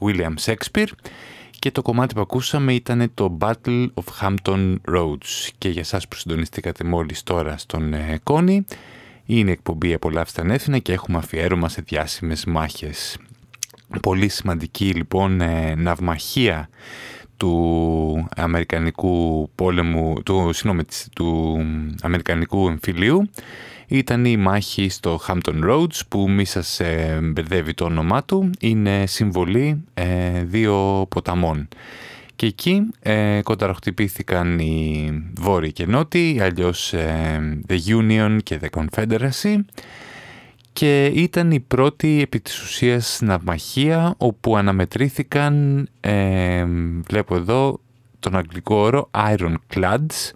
William Shakespeare. Και το κομμάτι που ακούσαμε ήταν το Battle of Hampton Roads. Και για σας που συντονιστήκατε μόλις τώρα στον ε, Κόνη, είναι εκπομπή «Απολαύστα ανέθινα» και έχουμε αφιέρωμα σε διάσημες μάχες. Πολύ σημαντική λοιπόν ναυμαχία του Αμερικανικού πόλεμου, του, συγνώμη, του Αμερικανικού εμφυλίου. Ήταν η μάχη στο Hampton Roads που μη σας ε, μπερδεύει το όνομά του. Είναι συμβολή ε, δύο ποταμών. Και εκεί ε, κονταροχτυπήθηκαν οι Βόρειοι και Νότιοι αλλιώς ε, The Union και The Confederacy και ήταν η πρώτη επί της ουσίας ναυμαχία όπου αναμετρήθηκαν, ε, βλέπω εδώ τον αγγλικό όρο Ironclads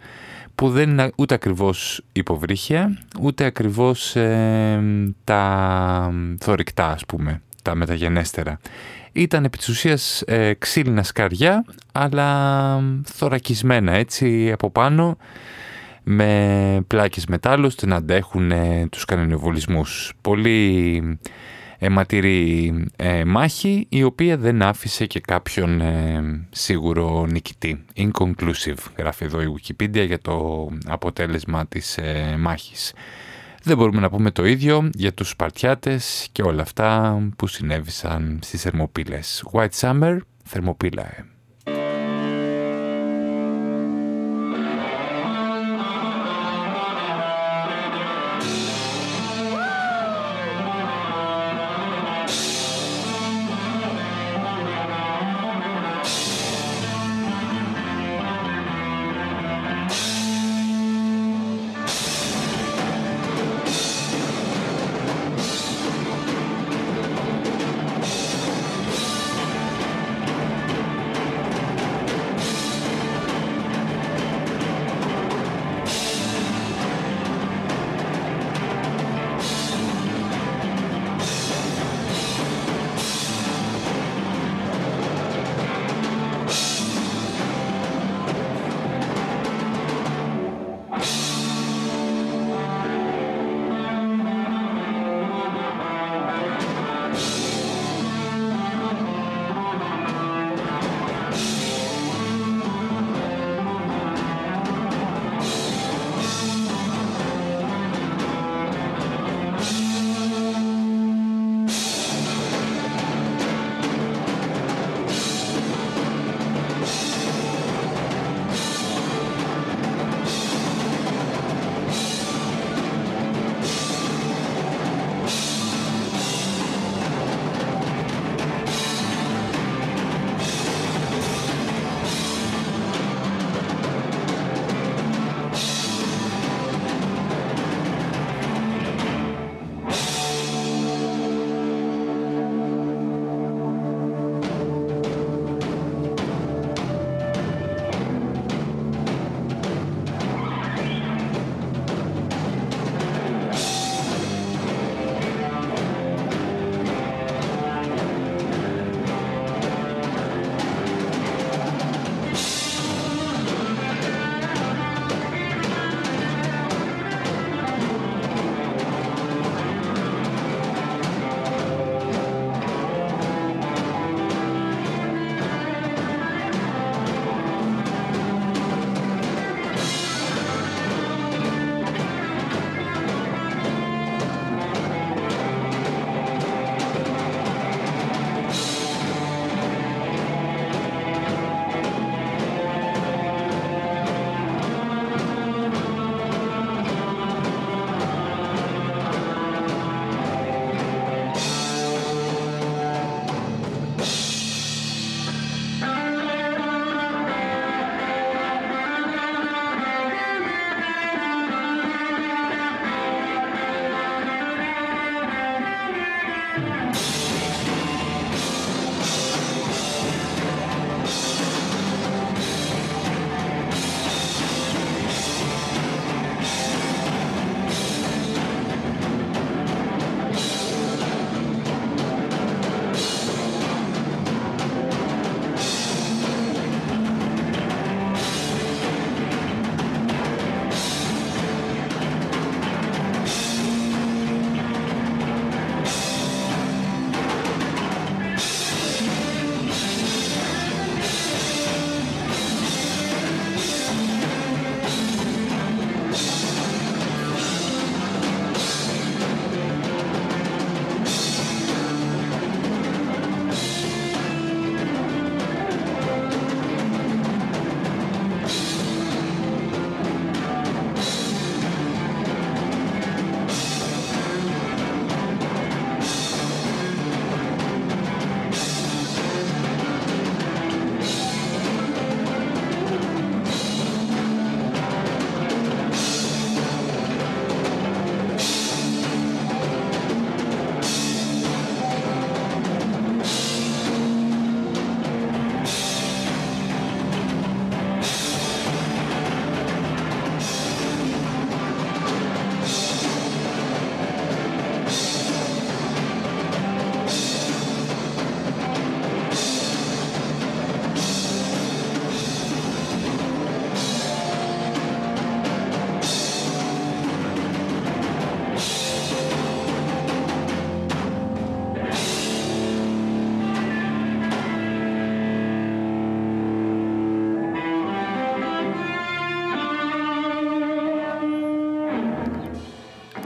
που δεν είναι ούτε ακριβώς υποβρύχια ούτε ακριβώς ε, τα θωρυκτά ας πούμε, τα μεταγενέστερα. Ήταν επί της ουσίας ε, ξύλινα σκαριά αλλά θωρακισμένα έτσι από πάνω με πλάκες μετάλλους ώστε να αντέχουν ε, τους κανονιοβολισμούς. Πολύ αιματηρή ε, μάχη η οποία δεν άφησε και κάποιον ε, σίγουρο νικητή. Inconclusive γράφει εδώ η Wikipedia για το αποτέλεσμα της ε, μάχης. Δεν μπορούμε να πούμε το ίδιο για τους Σπαρτιάτες και όλα αυτά που συνέβησαν στις Θερμοπύλες. White Summer, Θερμοπύλα.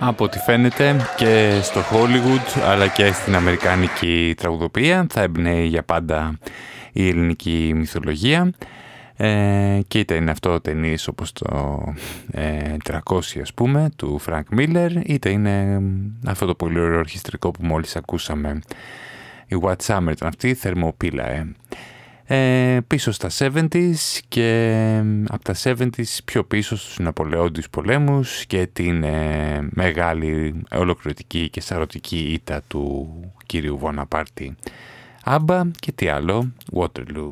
Από ό,τι φαίνεται και στο Hollywood αλλά και στην Αμερικάνικη τραγουδοπία θα εμπνέει για πάντα η ελληνική μυθολογία. Ε, και είτε είναι αυτό ταινίες όπως το ε, 300 ας πούμε του Frank Miller είτε είναι αυτό το πολύ ωραίο ορχιστρικό που μόλις ακούσαμε. Η What Summer ήταν αυτή θερμοπύλα ε. Ε, πίσω στα 70s και από τα 70s πιο πίσω στους Ναπολεόντιους πολέμους και την ε, μεγάλη ολοκληρωτική και σαρωτική ήττα του κύριου Βοναπάρτη. Άμπα και τι άλλο, Waterloo.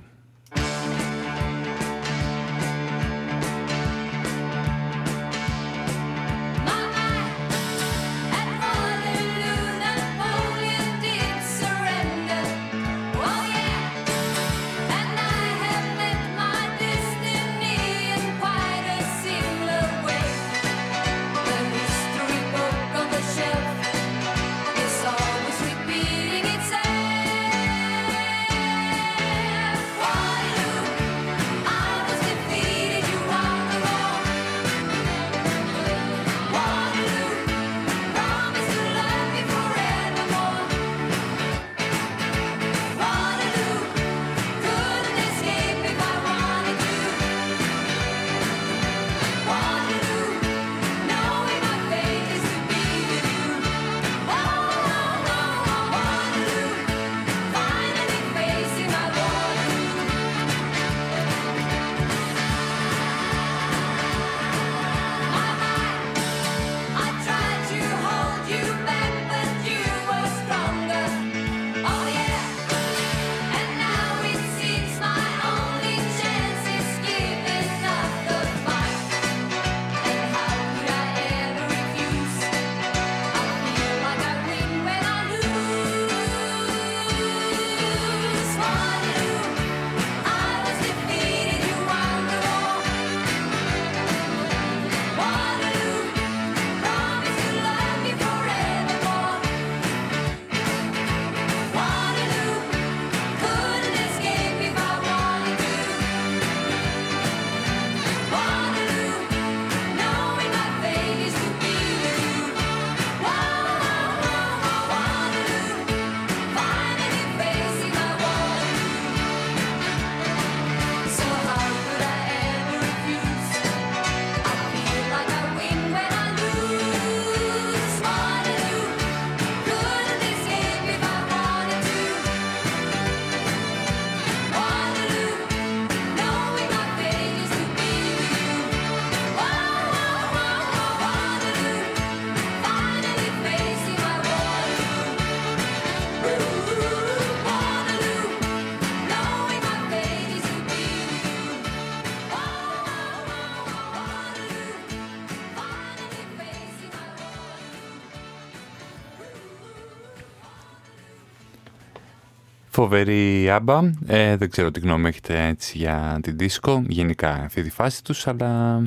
Φοβερή άμπα. Ε, δεν ξέρω τι γνώμη έχετε έτσι για την δίσκο. Γενικά αυτή τη φάση τους, αλλά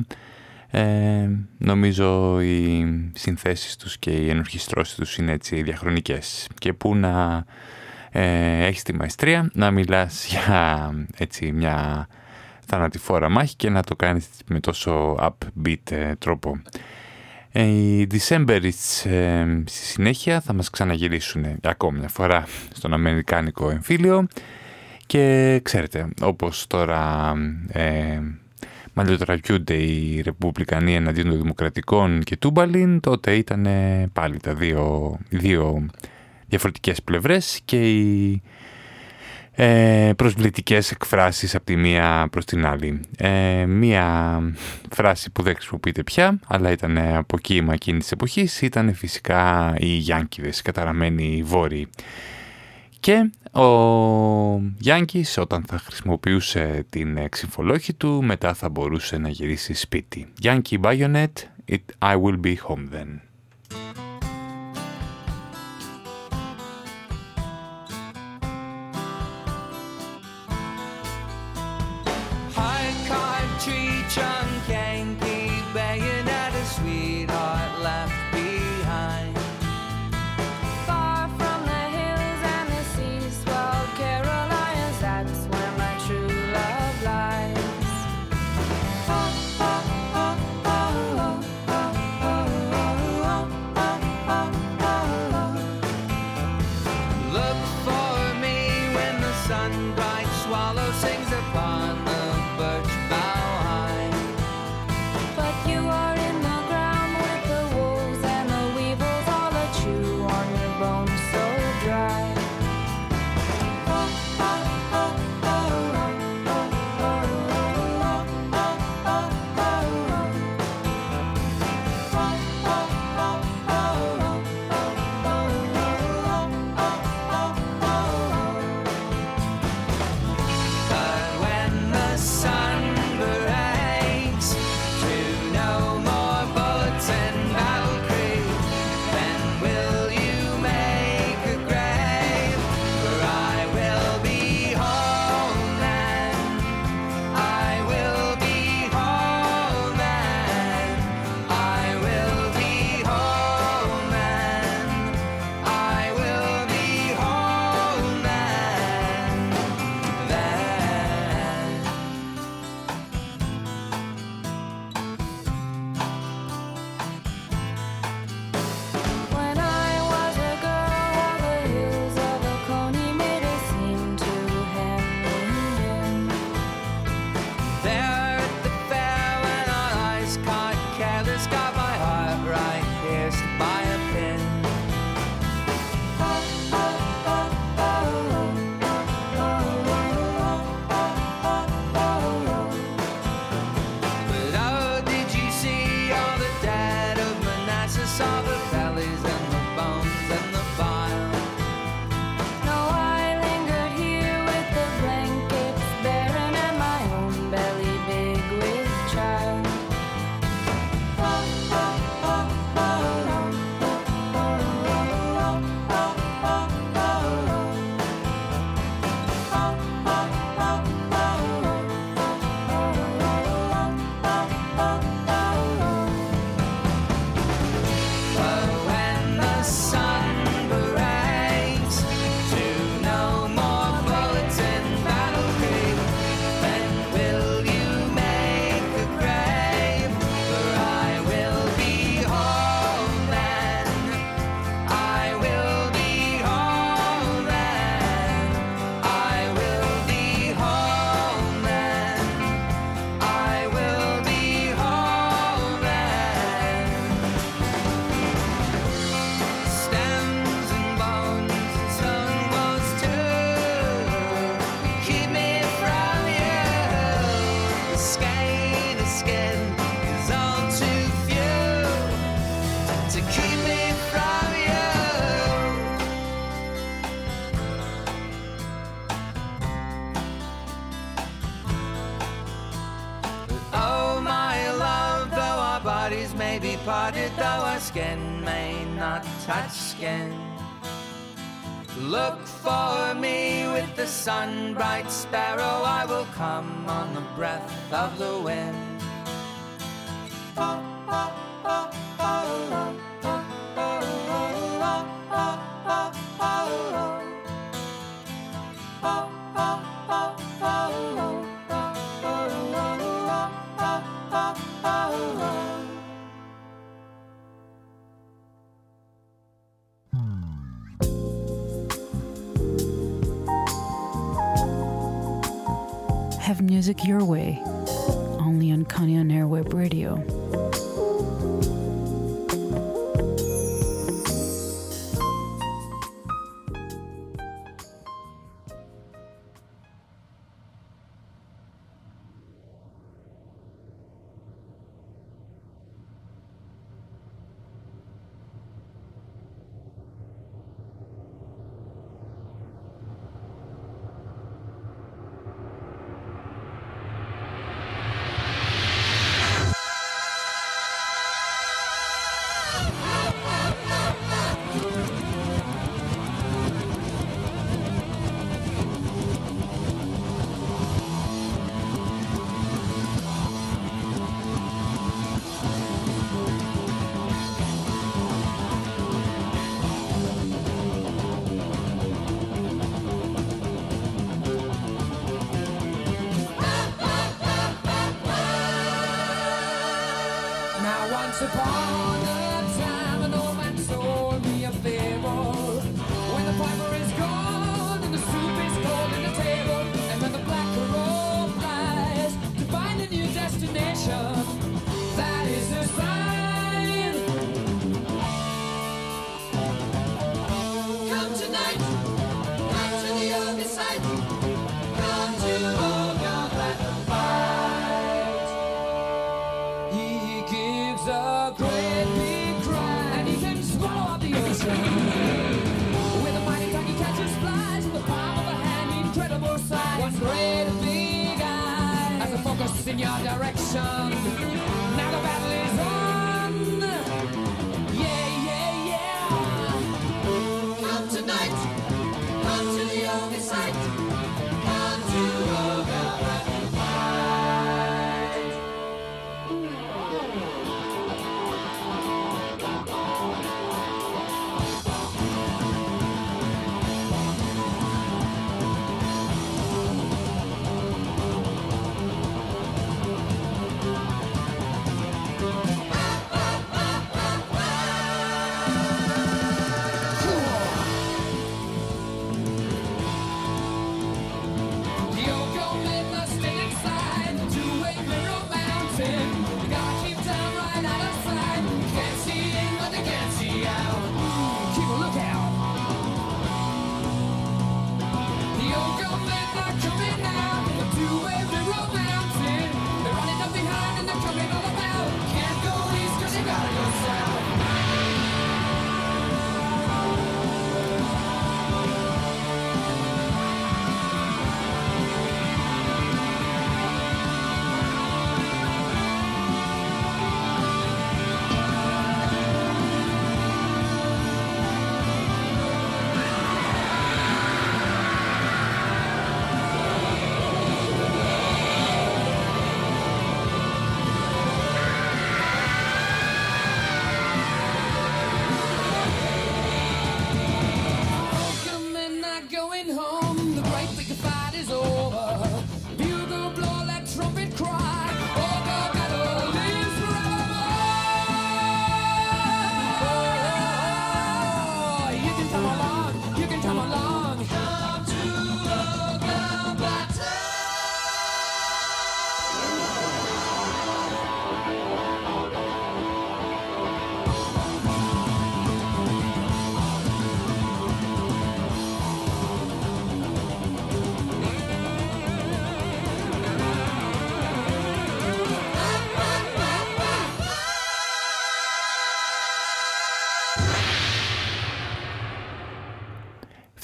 ε, νομίζω οι συνθέσεις τους και οι ενορχιστρώσεις τους είναι έτσι διαχρονικές. Και που να ε, έχεις τη μαεστρία, να μιλάς για έτσι μια θανατηφόρα μάχη και να το κάνεις με τόσο upbeat ε, τρόπο. Ε, οι Decemberists ε, στη συνέχεια θα μας ξαναγυρίσουν για ακόμη μια φορά στον Αμερικάνικο εμφύλιο. Και ξέρετε, όπως τώρα ε, μαλλιοτραπιούνται οι Ρεπουμπλικανοί εναντίον των Δημοκρατικών και Τούμπαλιν, τότε ήταν πάλι τα δύο, δύο διαφορετικές πλευρές και οι ε, προσβλητικές εκφράσεις από τη μία προς την άλλη. Ε, μία φράση που δεν χρησιμοποιείται πια, αλλά ήταν από κύμα εκείνης της εποχής, ήταν φυσικά οι Γιάνκιδες, οι καταραμένοι βόρειοι. Και ο Γιάνκης όταν θα χρησιμοποιούσε την εξυμφολόχη του, μετά θα μπορούσε να γυρίσει σπίτι. Yankee Bayonet, it, I will be home then.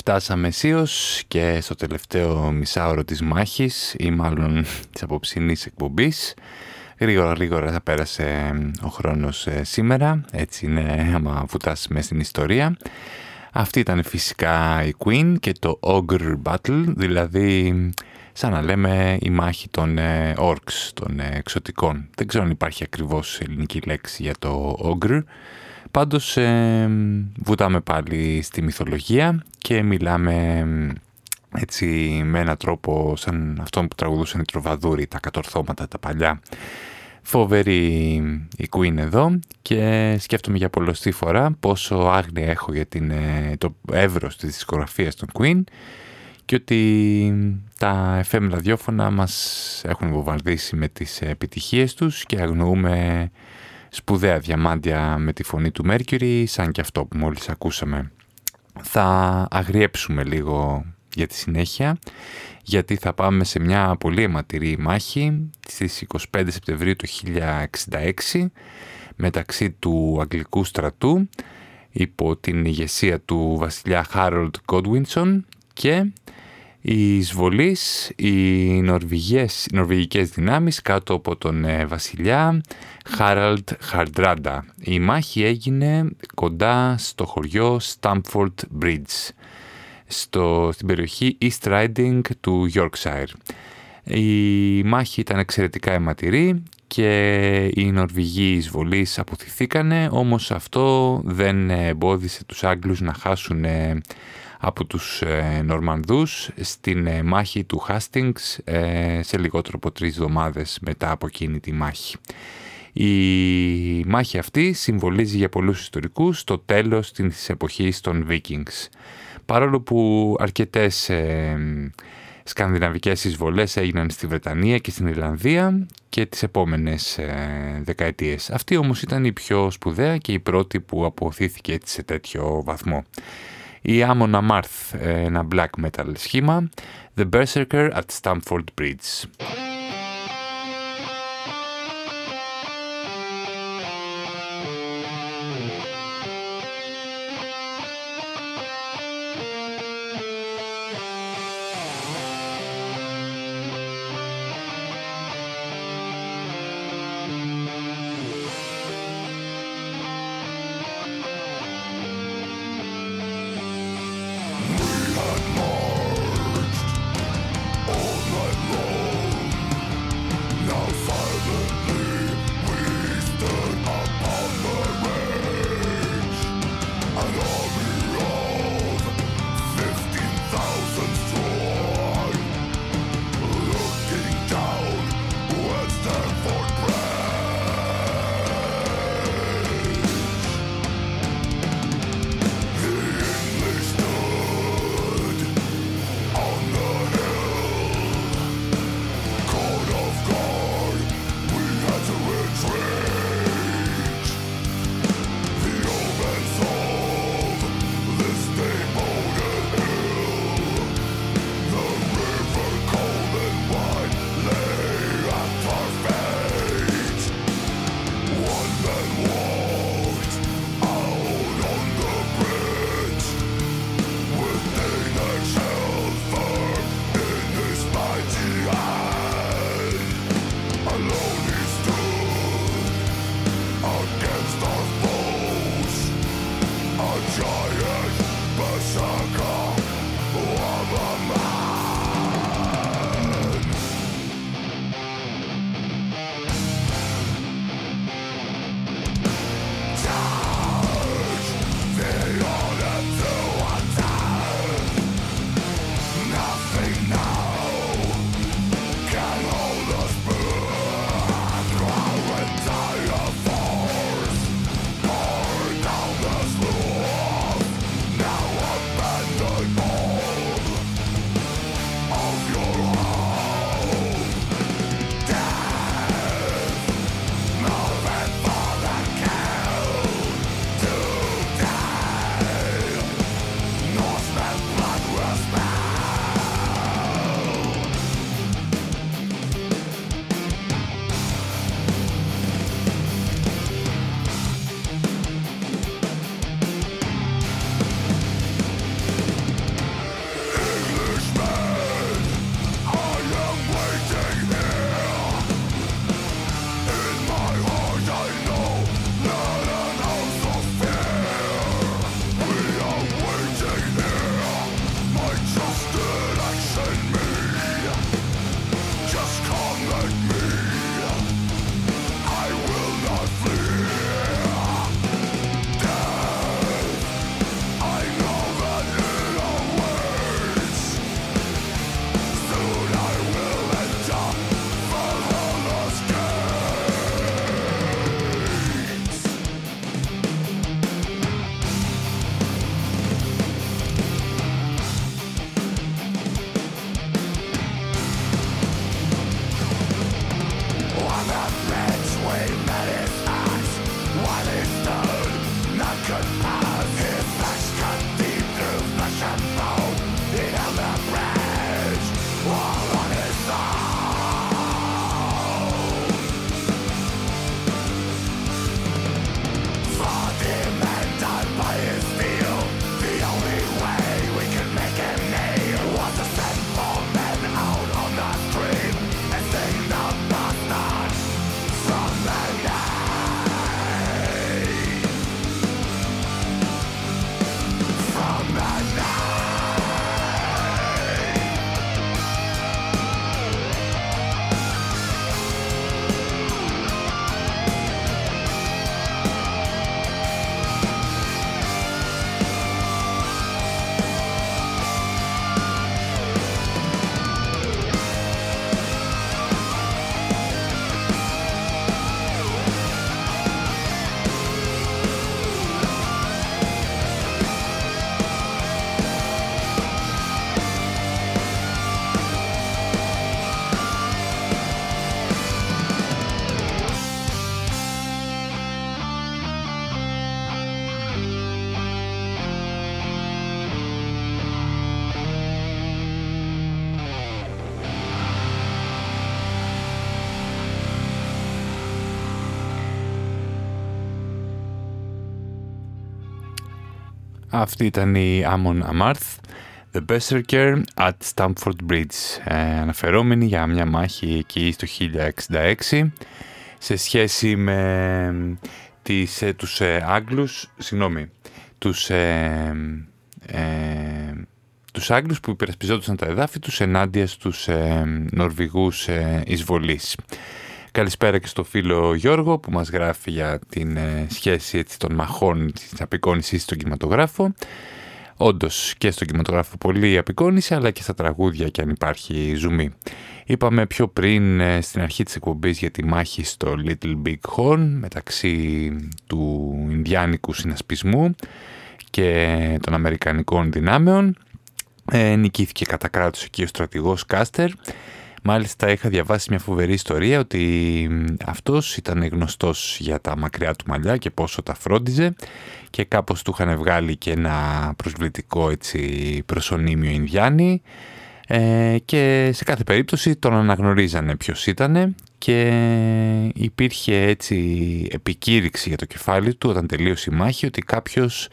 Φτάσαμε αισίως και στο τελευταίο μισάωρο της μάχης ή μάλλον της απόψινής εκπομπής. Γρήγορα γρήγορα θα πέρασε ο χρόνος ε, σήμερα, έτσι είναι άμα βουτάς μέσα στην ιστορία. Αυτή ήταν φυσικά η Queen και το Ogre Battle, δηλαδή σαν να λέμε η μάχη των ε, Orcs, των ε, εξωτικών. Δεν ξέρω αν υπάρχει ακριβώς ελληνική λέξη για το Ogre. Πάντως ε, βουτάμε πάλι στη μυθολογία και μιλάμε έτσι με έναν τρόπο σαν αυτόν που τραγουδούσαν οι τροβαδούροι, τα κατορθώματα τα παλιά. Φοβερή η Queen εδώ και σκέφτομαι για πολλωστή φορά πόσο άγνοια έχω για την, ε, το εύρος της δισκογραφίας των Queen και ότι τα FM ραδιόφωνα μας έχουν βομβαρδίσει με τις επιτυχίες τους και αγνοούμε σπουδαία διαμάντια με τη φωνή του Mercury σαν και αυτό που μόλις ακούσαμε. Θα αγριέψουμε λίγο για τη συνέχεια γιατί θα πάμε σε μια πολύ αιματηρή μάχη στις 25 Σεπτεμβρίου του 1066 μεταξύ του Αγγλικού στρατού υπό την ηγεσία του βασιλιά Harold Godwinson και οι εισβολείς, οι νορβηγές, οι νορβηγικές δυνάμεις κάτω από τον ε, βασιλιά Harald Hardrada. Η μάχη έγινε κοντά στο χωριό Stamford Bridge, στο, στην περιοχή East Riding του Yorkshire. Η μάχη ήταν εξαιρετικά αιματηρή και οι Νορβηγοί εισβολείς αποθηθήκανε, όμως αυτό δεν εμπόδισε τους Άγγλους να χάσουν από τους ε, Νορμανδούς στην ε, μάχη του Χάστινγκς ε, σε λιγότερο από τρεις εβδομάδες μετά από εκείνη τη μάχη. Η μάχη αυτή συμβολίζει για πολλούς ιστορικούς το τέλος της εποχής των Vikings. Παρόλο που αρκετές ε, σκανδιναβικές εισβολές έγιναν στη Βρετανία και στην Ιρλανδία και τις επόμενες ε, δεκαετίες. Αυτή όμως ήταν η πιο σπουδαία και η πρώτη που αποθήθηκε έτσι σε τέτοιο βαθμό. Η Amon Amarth, ένα black metal σχήμα, The Berserker at Stamford Bridge. Αυτή ήταν η Amon Amarth, The Berserker at Stamford Bridge, ε, αναφερόμενη για μια μάχη εκεί στο 1066 σε σχέση με τις, ε, τους ε, Άγγλους, συγγνώμη, τους, ε, ε, τους Άγγλους που υπερασπιζόντουσαν τα εδάφη τους ενάντια στους ε, Νορβηγούς ε, εισβολείς. Καλησπέρα και στο φίλο Γιώργο που μας γράφει για την ε, σχέση έτσι, των μαχών της απεικόνησης στον κινηματογράφο. Όντως και στον κινηματογράφο πολύ απεικόνηση αλλά και στα τραγούδια και αν υπάρχει ζουμί. Είπαμε πιο πριν ε, στην αρχή της εκπομπής για τη μάχη στο Little Big Horn μεταξύ του Ινδιάνικου συνασπισμού και των Αμερικανικών δυνάμεων. Ε, νικήθηκε κατά κράτος εκεί ο στρατηγός Κάστερ Μάλιστα είχα διαβάσει μια φοβερή ιστορία ότι αυτός ήταν γνωστός για τα μακριά του μαλλιά και πόσο τα φρόντιζε και κάπως του είχαν βγάλει και ένα προσβλητικό έτσι, προσωνύμιο Ινδιάνι ε, και σε κάθε περίπτωση τον αναγνωρίζανε ποιος ήταν και υπήρχε έτσι επικήρυξη για το κεφάλι του όταν τελείωσε η μάχη ότι κάποιος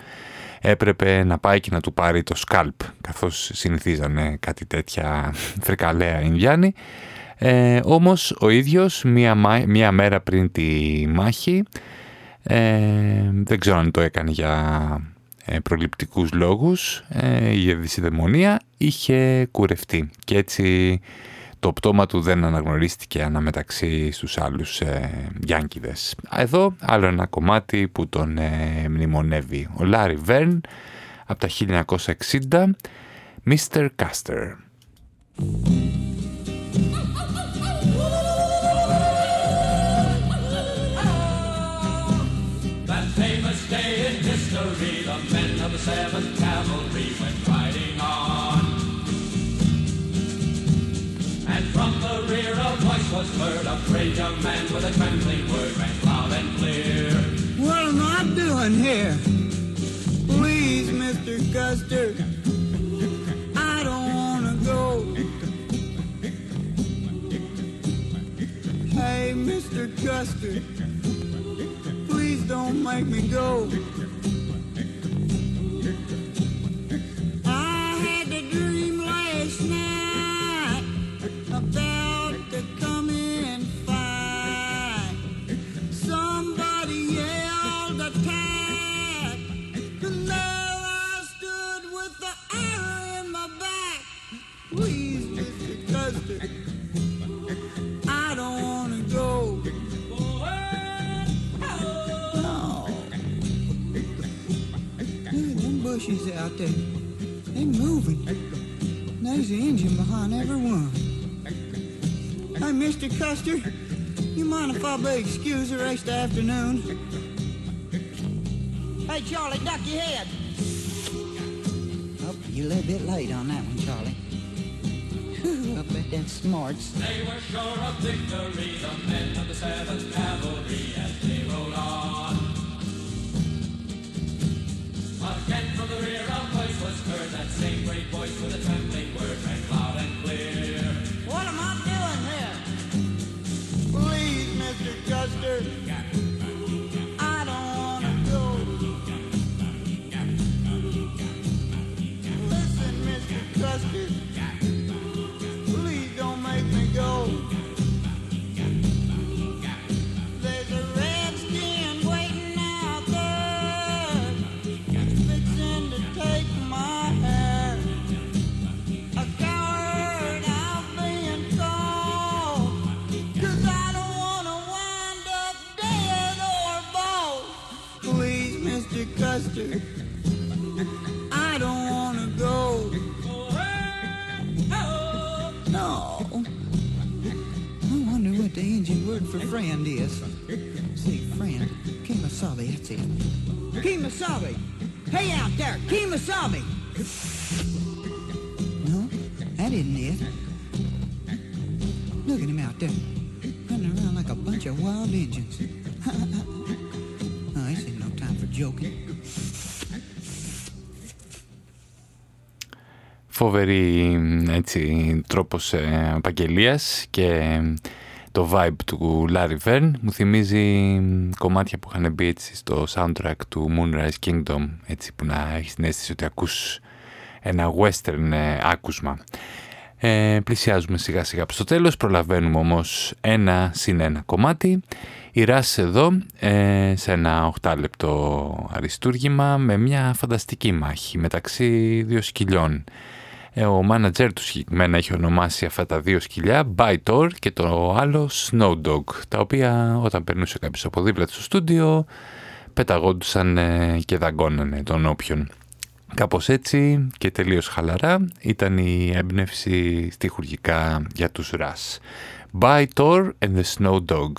έπρεπε να πάει και να του πάρει το σκάλπ καθώς συνηθίζανε κάτι τέτοια φρικαλέα Ινδιάνοι. Ε, όμως ο ίδιος μία, μία μέρα πριν τη μάχη ε, δεν ξέρω αν το έκανε για ε, προληπτικούς λόγους ε, για δυσιδαιμονία είχε κουρευτεί. Και έτσι το πτώμα του δεν αναγνωρίστηκε αναμεταξύ στους άλλους ε, Γιάνκιδες. Εδώ άλλο ένα κομμάτι που τον ε, μνημονεύει. Ο Λάρι Βέρν από τα 1960, Mr. Caster. A brave young man with a trembling word rang loud and clear. What am I doing here? Please, Mr. Custer, I don't want to go. Hey, Mr. Custer, please don't make me go. Them bushes out there. They moving. There's the engine behind every one. Hey, Mr. Custer, you mind if I be excused the rest of the afternoon? Hey, Charlie, duck your head. Oh, you're a little bit late on that one, Charlie. I bet that's smarts. They were sure of victory, the men of the 7th Cavalry, as they rode on. Again from the rear a voice was heard, that same great voice with a trembling word rang loud and clear. What am I doing here? Please, Mr. Custer. I don't want to go. Listen, Mr. Custer. I don't wanna go. No. I wonder what the Indian word for friend is. See, friend. Kimasabi, that's it. Kimasabi! Hey out there, Kimasabi! No, that isn't it. Look at him out there, running around like a bunch of wild Indians. oh, this ain't no time for joking. Φοβερή έτσι, τρόπος ε, απαγγελίας και το το vibe του Larry Verne. Μου θυμίζει κομμάτια που είχαν μπει έτσι στο soundtrack του Moonrise Kingdom, έτσι που να έχεις την αίσθηση ότι ακούς ένα western ε, άκουσμα. Ε, πλησιάζουμε σιγά σιγά προς το τέλος, προλαβαίνουμε όμως ένα συν ένα κομμάτι. Η Ράς εδώ ε, σε ένα 8 λεπτό αριστούργημα με μια φανταστική μάχη μεταξύ δύο σκυλιών. Ε, ο μάνατζερ του συγκεκριμένα έχει ονομάσει αυτά τα δύο σκυλιά Bytor και το άλλο Snow Dog, τα οποία όταν περνούσε κάποιος από δίπλα του στο στούντιο πεταγόντουσαν ε, και δαγκώνανε τον όποιον. Κάπως έτσι και τελείως χαλαρά ήταν η έμπνευση στιχουργικά για τους Ρας. By Thor and the Snow Dog.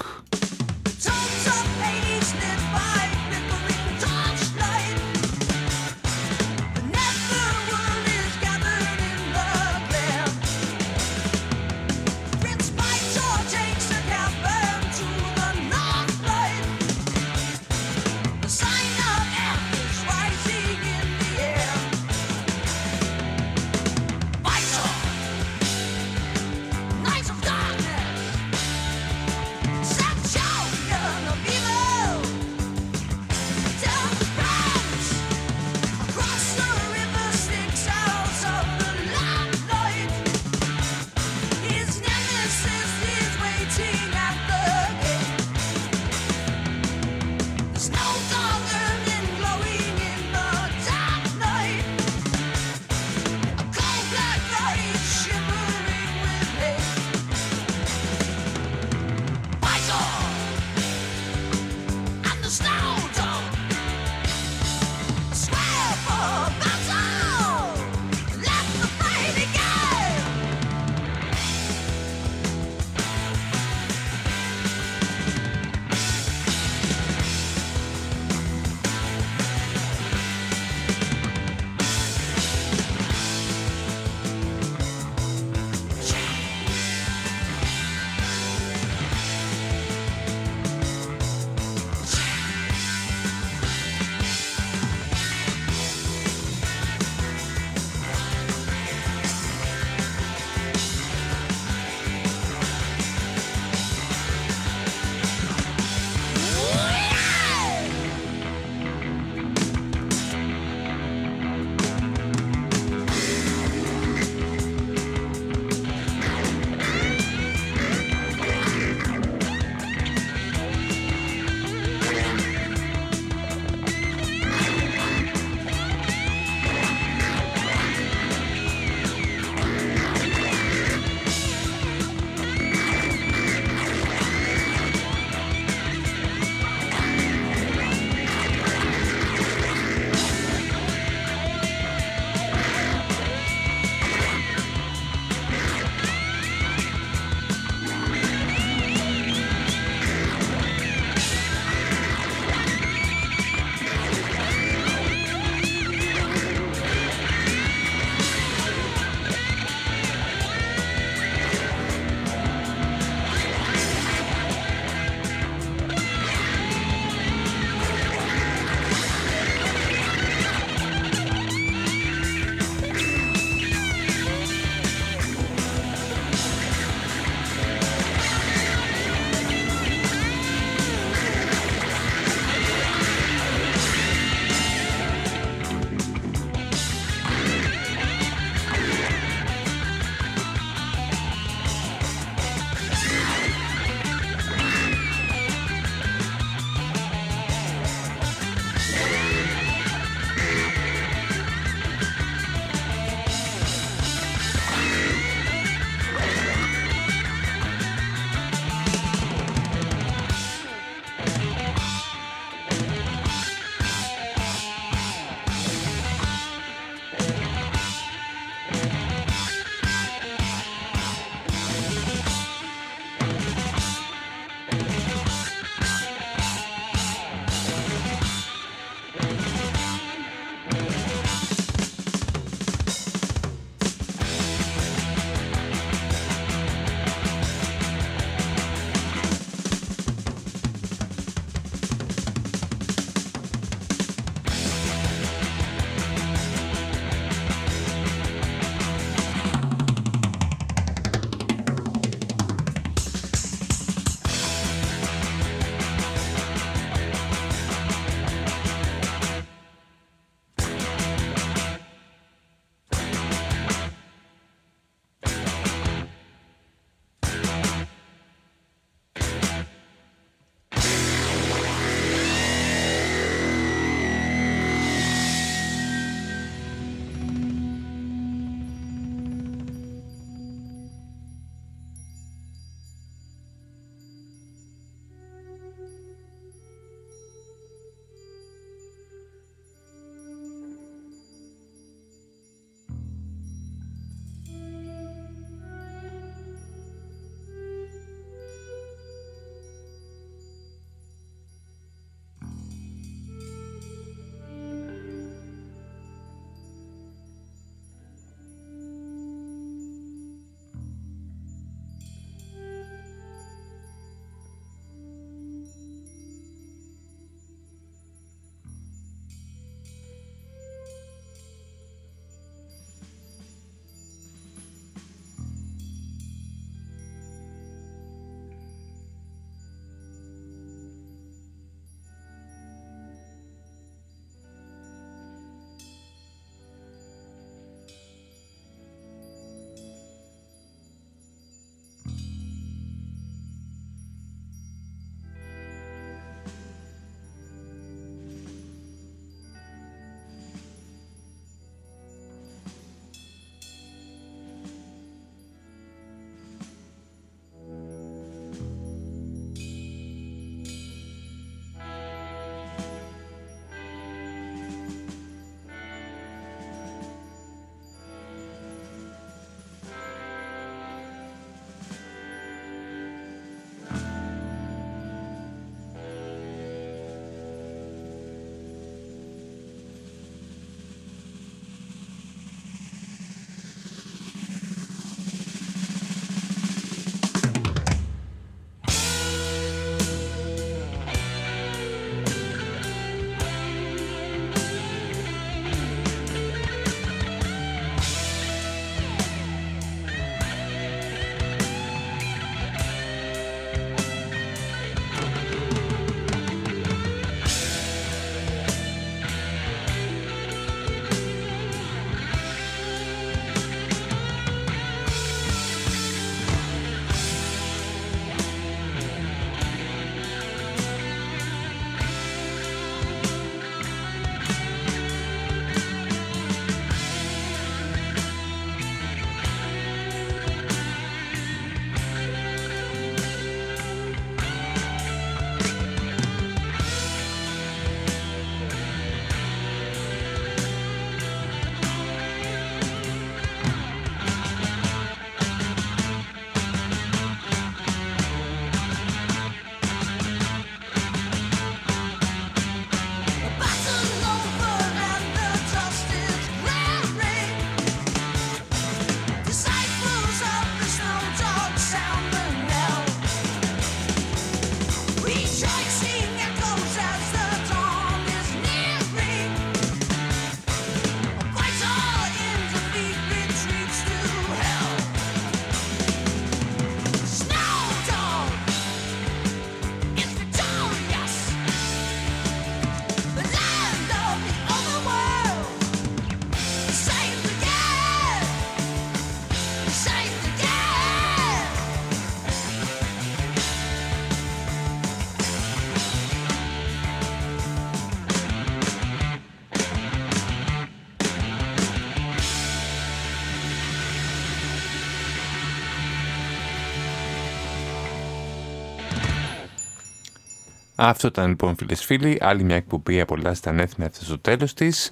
Αυτό ήταν λοιπόν φίλες φίλοι, άλλη μια εκπομπή απολαύσει τα ανέθινα αυτό στο τέλος της.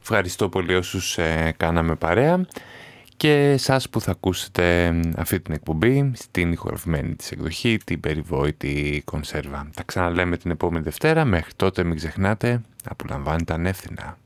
Ευχαριστώ πολύ όσους ε, κάναμε παρέα και σας που θα ακούσετε αυτή την εκπομπή στην ηχογραφημένη της εκδοχή, την περιβόητη κονσέρβα. Τα ξαναλέμε την επόμενη Δευτέρα, μέχρι τότε μην ξεχνάτε, απολαμβάνετε ανεύθυνα.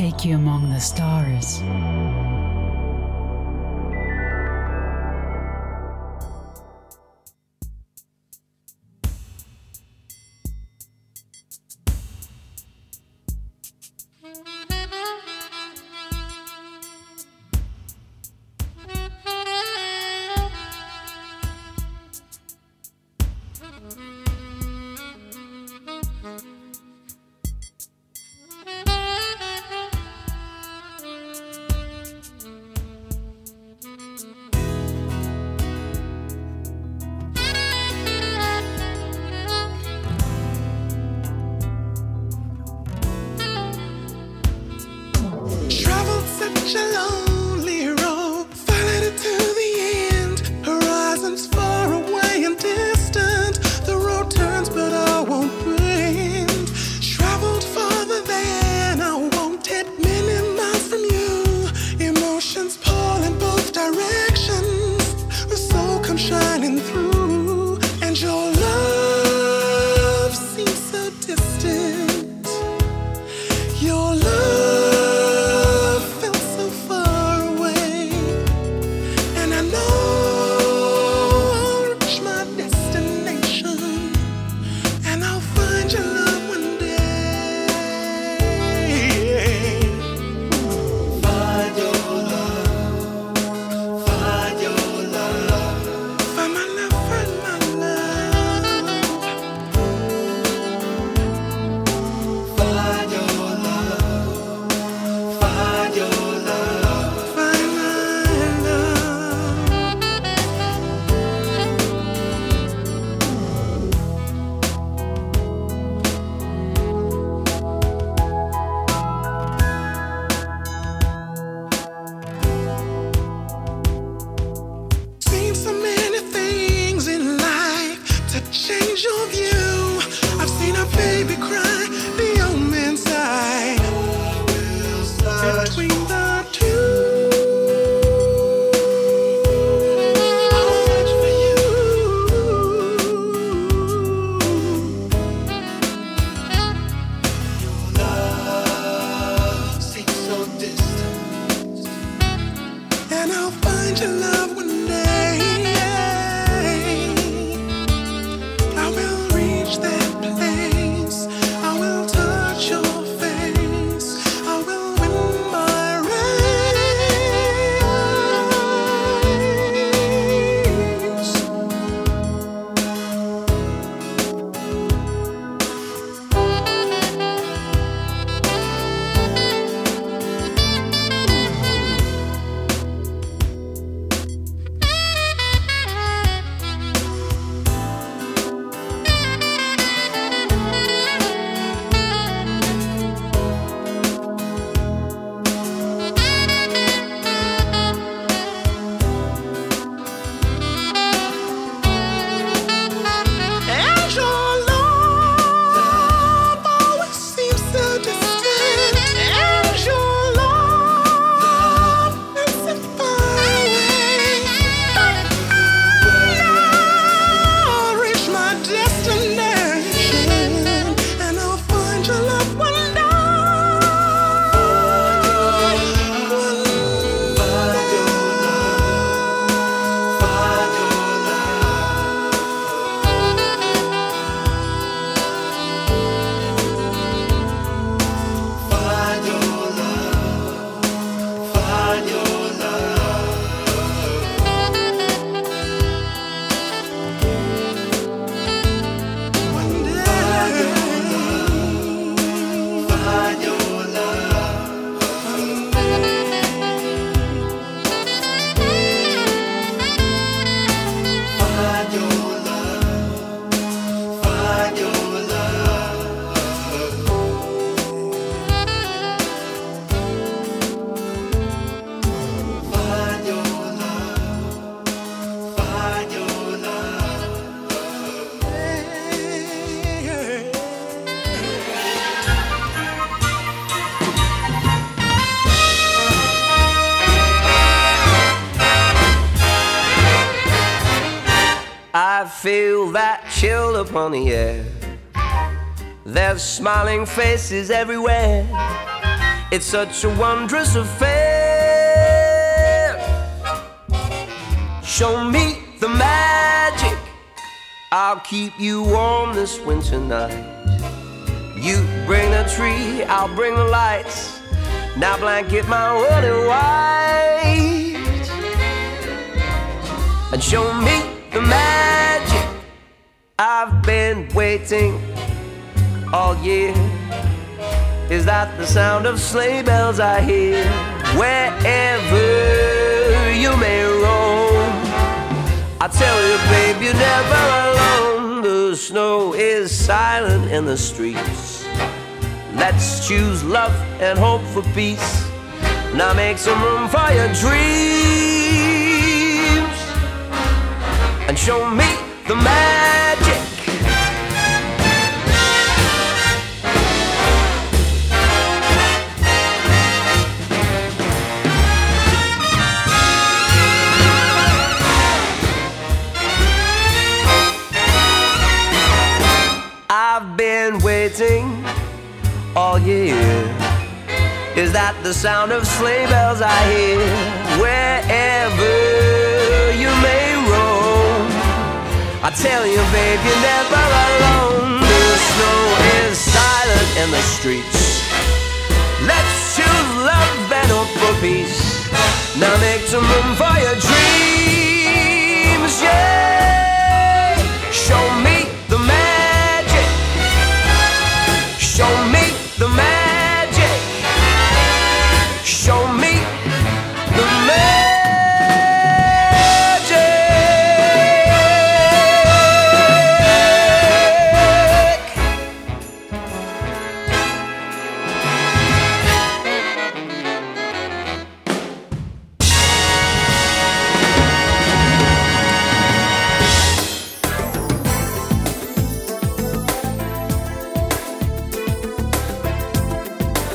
Take you among the stars. The air. There's smiling faces everywhere. It's such a wondrous affair. Show me the magic. I'll keep you warm this winter night. You bring the tree, I'll bring the lights. Now blanket my in white. And show me waiting all year. Is that the sound of sleigh bells I hear? Wherever you may roam, I tell you, babe, you're never alone. The snow is silent in the streets. Let's choose love and hope for peace. Now make some room for your dreams and show me the magic. Is that the sound of sleigh bells I hear? Wherever you may roam, I tell you, babe, you're never alone. The snow is silent in the streets. Let's choose love and hope for peace. Now make some room for your dreams, yeah.